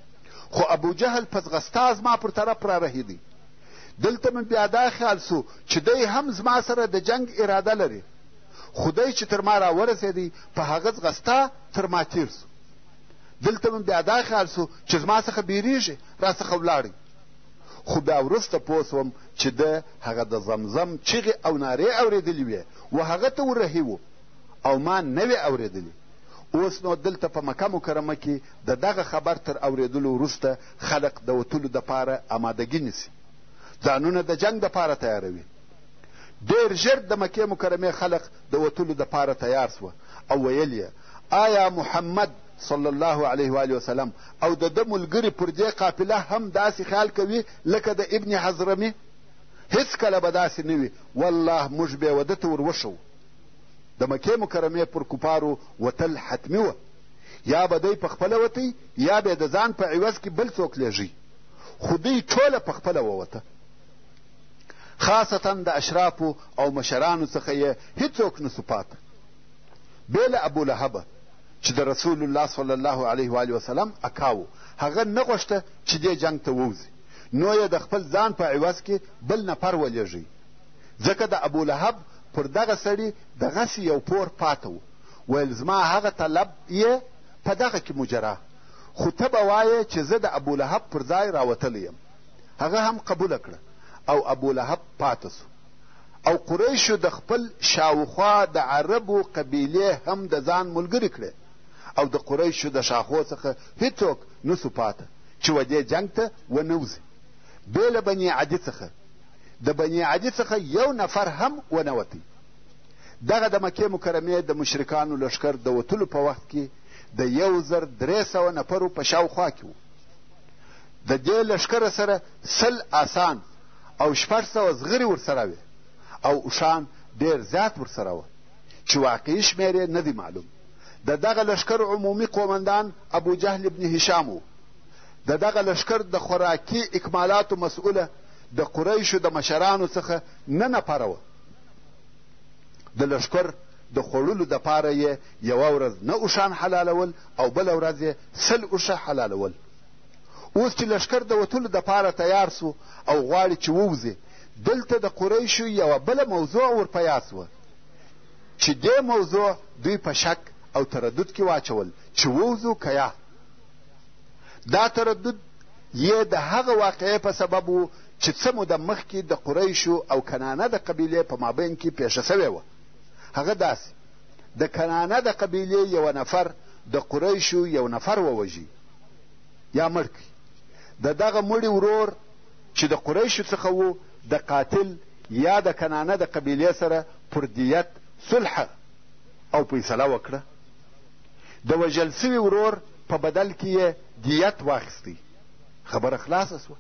خو ابوجهل په ځغستا زما پر طرف را رهیدی دلته مې بیا دا خیال سو چې دی هم زما سره د جنګ اراده لري خو دی چې تر ما راورسېدی په هغه ځغستا تر ما تیر سو دلته مې بیا دا خیال سو چې زما څخه بیریږي را څخه ولاړی خو بیا وروسته پوه سوم چې ده هغه د زمزم چیغې او نارې اورېدلې وې و هغه ته ورهي و او ما نه وې اورېدلې اوس نو دلته په مکه مکرمه کې د دغه خبر تر اورېدلو وروسته خلک د وتلو دپاره امادګي نیسي، ځانونه د جنګ دپاره تیاروي. ډېر ژر د مکې مکرمې خلق د وتلو دپاره تیار سوه او ویل یې، آیا محمد صلی الله علیه وآله وسلم او د ده ملګري پر دې قافله هم داسې خیال کوي لکه د ابن حضرمي؟ هېڅکله به داسې نه وي، والله موږ بې وده ته ور وښوو. د مکې مکرمې پر کفارو وتل حتمي وه، یا به دی پخپله وتی یا به یې د ځان په عوض کې بل څوک لېږي خو دوی ټوله په خپله ووته خاصتا د اشرافو او مشرانو څخه یې هیڅوک نه سو پاته بې له ابولهبه چې د رسول الله صلی الله علیه و وسلم اکا و هغه نه غوښته چې دې جنګ ته ووځي نو یې د خپل ځان په عوض کې بل نفر ولېږئ ځکه د ابولهب پر دغه سړي د غسې یو پور پاته و ویل زما هغه طلب یې په دغه کې مجرا خو ته به وایې چې زه د ابولهب پر ځای راوتلی یم هغه هم قبوله کړه او ابولهب پاته سو او قریشو د خپل شاوخوا د عربو قبیلې هم د ځان ملګري کړې او د قریشو د شاخو څخه هیڅوک نسو پاته چې و دې جنګ ته ونوځي بې له بني عدي څخه د بني عدي څخه یو نفر هم ونوتی دغه د مکې مکرمې د مشرکانو لښکر د وتلو په وخت کې د یو زر درې سوه نفرو په شاوخوا کې و د دې لښکره سره سل آسان او شپږ سوه زغرې ورسره وې او اوښان ډېر زیات ورسره وه چې واقعي شمېر یې نه دی معلوم د دغه لښکر عمومي قومندان ابو جهل ابن هشام و د دغه لښکر د خوراکي اکمالاتو مسؤله د قریشو د مشرانو څخه نه نفره وه د لښکر د خوړلو دپاره یې یوه ورځ نه اوښان حلالول او بله ورځ یې سل اوښه حلالول اوس چې لښکر د وتلو دپاره تیار سو او غواړي چې ووځي دلته د قریشو یوه بله موضوع ورپه یاد سوه چې دې موضوع دوی په شک او تردد کې واچول چې ووځو که یا دا تردد یې د هغه واقعې په سبب و چې څه موده مخکې د قریشو او کنانه د قبیلې په مابین کې پیښه سوې وه هغه داسې د کنانه د قبیلې یوه نفر د قریشو یو نفر ووژي یا مړ کړي د دغه مړي ورور چې د قریشو څخه و د قاتل یا د کنانه د قبیلې سره پر دیت صلح او فیصله وکړه د وژل سوي ورور په بدل کې یې دیت واخیستی خبره خلاصه سوه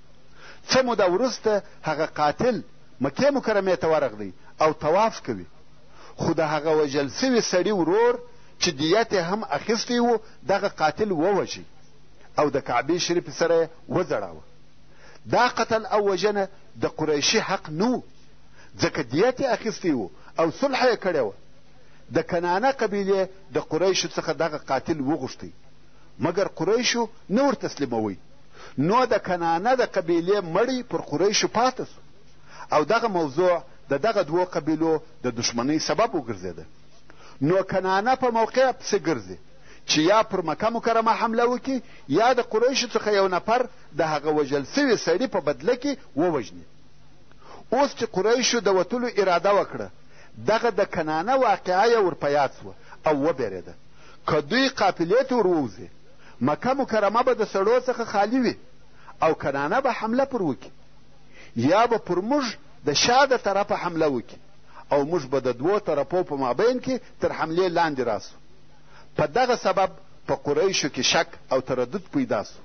څه موده وروسته هغه قاتل مکې مکرمې ته ورغلی او طواف کوي خو د هغه وژل سوي سړي ورور چې دیت یې هم اخیستی و دغه قاتل ووژي او د کعبې شریفې سره یې وځړاوه دا قتل او وژنه د قریشي حق نه ځکه دیت یې اخیستی و او صلح یې کړې وه د کنانه قبیلې د قریشو څخه دغه قاتل وغوښت مګر قریشو نه ور تسلیموی نو د کنانه د قبیلې مړی پر قریشو پاته سو او دغه موضوع د دغه دوو قبیلو د دښمنۍ سبب وګرځېده نو کنانه په موقع پسې ګرځي چې یا پر مکه مکرمه حمله وکړي یا د قریشو څخه یو نفر د هغه وژل سوي سړي په بدله کې ووژني اوس چې قریشو د وتلو اراده وکړه دغه د کنانه واقعه یې ورپه یاد سوه او وبېرېده که دوی قافلې ته ور ووځي مکه مکرمه به د سړو څخه خالي وي او کنانه به حمله پر وکړي یا به پر موږ د شا د طرفه حمله وکړي او موږ به د دوو طرفو په مابین کې تر حملې لاندې راسو په دغه سبب په قریشو کې شک او تردد پیدا سو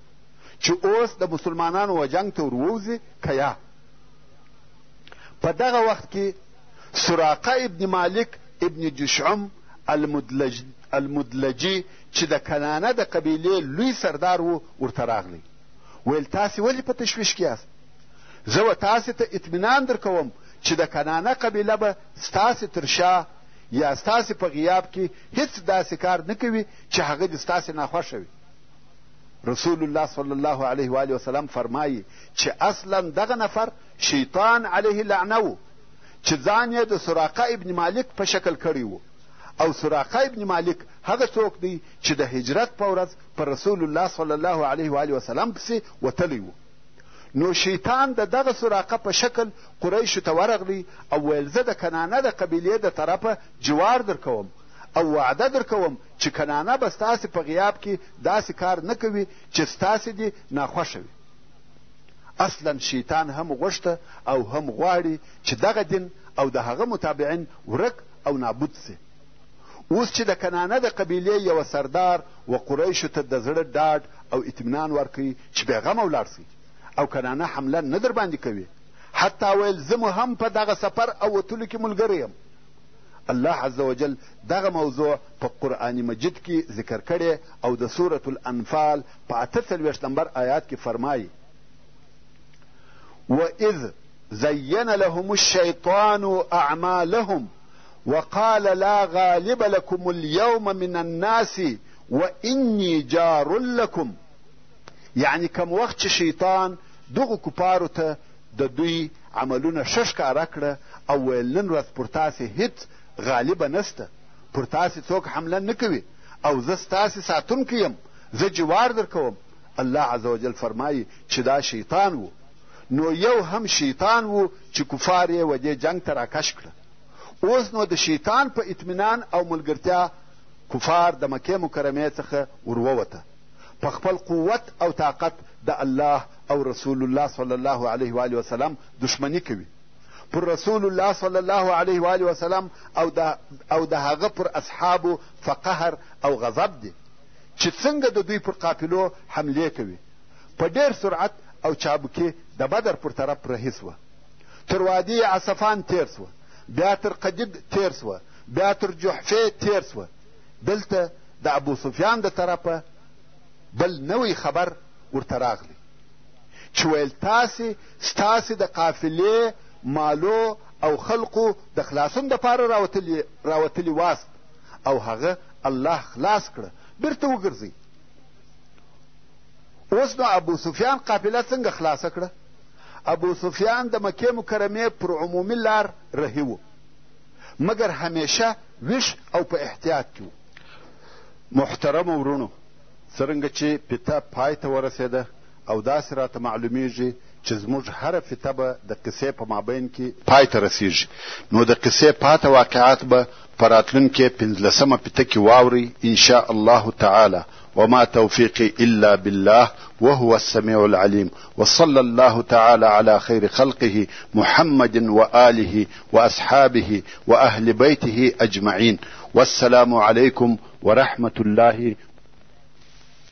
چې اوس د مسلمانانو و جنګ ته ورووځي که یا په دغه وخت کې سراقه ابن مالک ابن جشعم المدلج المدلجي چې د کنانه د قبیلې لوی سردار و ورته راغلی ویل تاسې ولې په تشویش کې یاست زه و تاسې ته اطمینان در کوم چې د کنانه قبیله به ستاسې تر شا یا ستاسې په غیاب کې هیڅ داسې کار نه کوي چې هغه دې ستاسې ناخوښه وي رسول الله صلی الله علیه و آله وسلم فرمایي چې اصلا دغه نفر شیطان علیه لعنه و چې ځان یې د سراقه ابن مالک په شکل کړی و او سراقه ابن مالک هغه څوک دی چې د هجرت په ورځ پر رسول الله صلی الله علیه و آله وسلم پسې وتلی و نو شیطان د دغه سراقه په شکل قریشو ته ورغلی او ویل زه د کنانه د قبیلې د طرفه جوار درکوم او وعده درکوم چې کنانه به ستاسې په غیاب کې داسې کار نه کوي چې ستاسې دې ناخوښه وي اصلا شیطان هم غوښته او هم غواړي چې دغه دین او د هغه متابعین ورک او نابود سي اوس چې د کنانه د قبیلې یوه سردار و قریشو ته د زړه ډاډ او اطمینان ورکوي چې بېغمه ولاړ سئ او کنانه حمله نه در باندې کوي حتی ویل زه مو هم په دغه سفر او وتلو کې ملګری یم الله عزوجل دغه موضوع په قرآن مجید کې ذکر کړې او د سورة الانفال په اته څلوېښت نمبر آیات کې فرمایي وإذ زين لهم الشيطان أعمالهم وقال لا غالب لكم اليوم من الناس وإني جار لكم يعني کم وخت چې شیطان دغو کفارو ته د دوی عملونه ښه ښکاره کړه او ویل نن ورځ پر تاسې هیڅ غالبه نشته پر تاسې څوک حمله نه کوي او زه ستاسې ساتونکی یم زه جوار در کوم الله عز وجل فرمایي چې دا شیطان و نو یو هم شیطان و چې کفار یې و دې جنګ ته راکش کړه اوس نو د شیطان په اطمینان او ملګرتیا کفار د مکې مکرمې څخه ورووته په خپل قوت او طاقت د الله او رسول الله صلی الله علیه و آله وسلم دښمني کوي پر رسول الله صلی الله علیه و آله وسلم او د او د هغه پر اصحابو په قهر او غضب دي چې څنګه د دوی پر قافلو حملې کوي په ډېر سرعت او چابکي د بدر پر طرف رهي سوه تر وادي عصفان تېر سوه بیا تر قدید تېر سوه بیا تر جحفې تېر سوه دلته د ابوسفیان د طرفه بل نوی خبر ورته راغلی چې ویل تاسې ستاسې د قافلې مالو او خلقو د خلاصون دپاره راوتلي راوتلي واست او هغه الله خلاص کړه بیرته وګرځئ اوس نو ابو سفیان قافله څنګه خلاصه کړه ابو سفیان د مکې مکرمې پر عمومي لار رهي و مګر همیشه ویښ او په احتیاط کې وو محترمو وروڼو څرنګه چې پیته پای ته ورسېده او داسې راته معلومیږي چې زموږ هره فیته به د قصې په مابین کې پای ته رسیږي نو د قصې پاته واقعات به په راتلونکې پنځلسمه فیته کې واورئ انشاء الله تعالی وما توفيقي إلا بالله وهو السميع العليم وصلى الله تعالى على خير خلقه محمد وآله وأصحابه وأهل بيته أجمعين والسلام عليكم ورحمة الله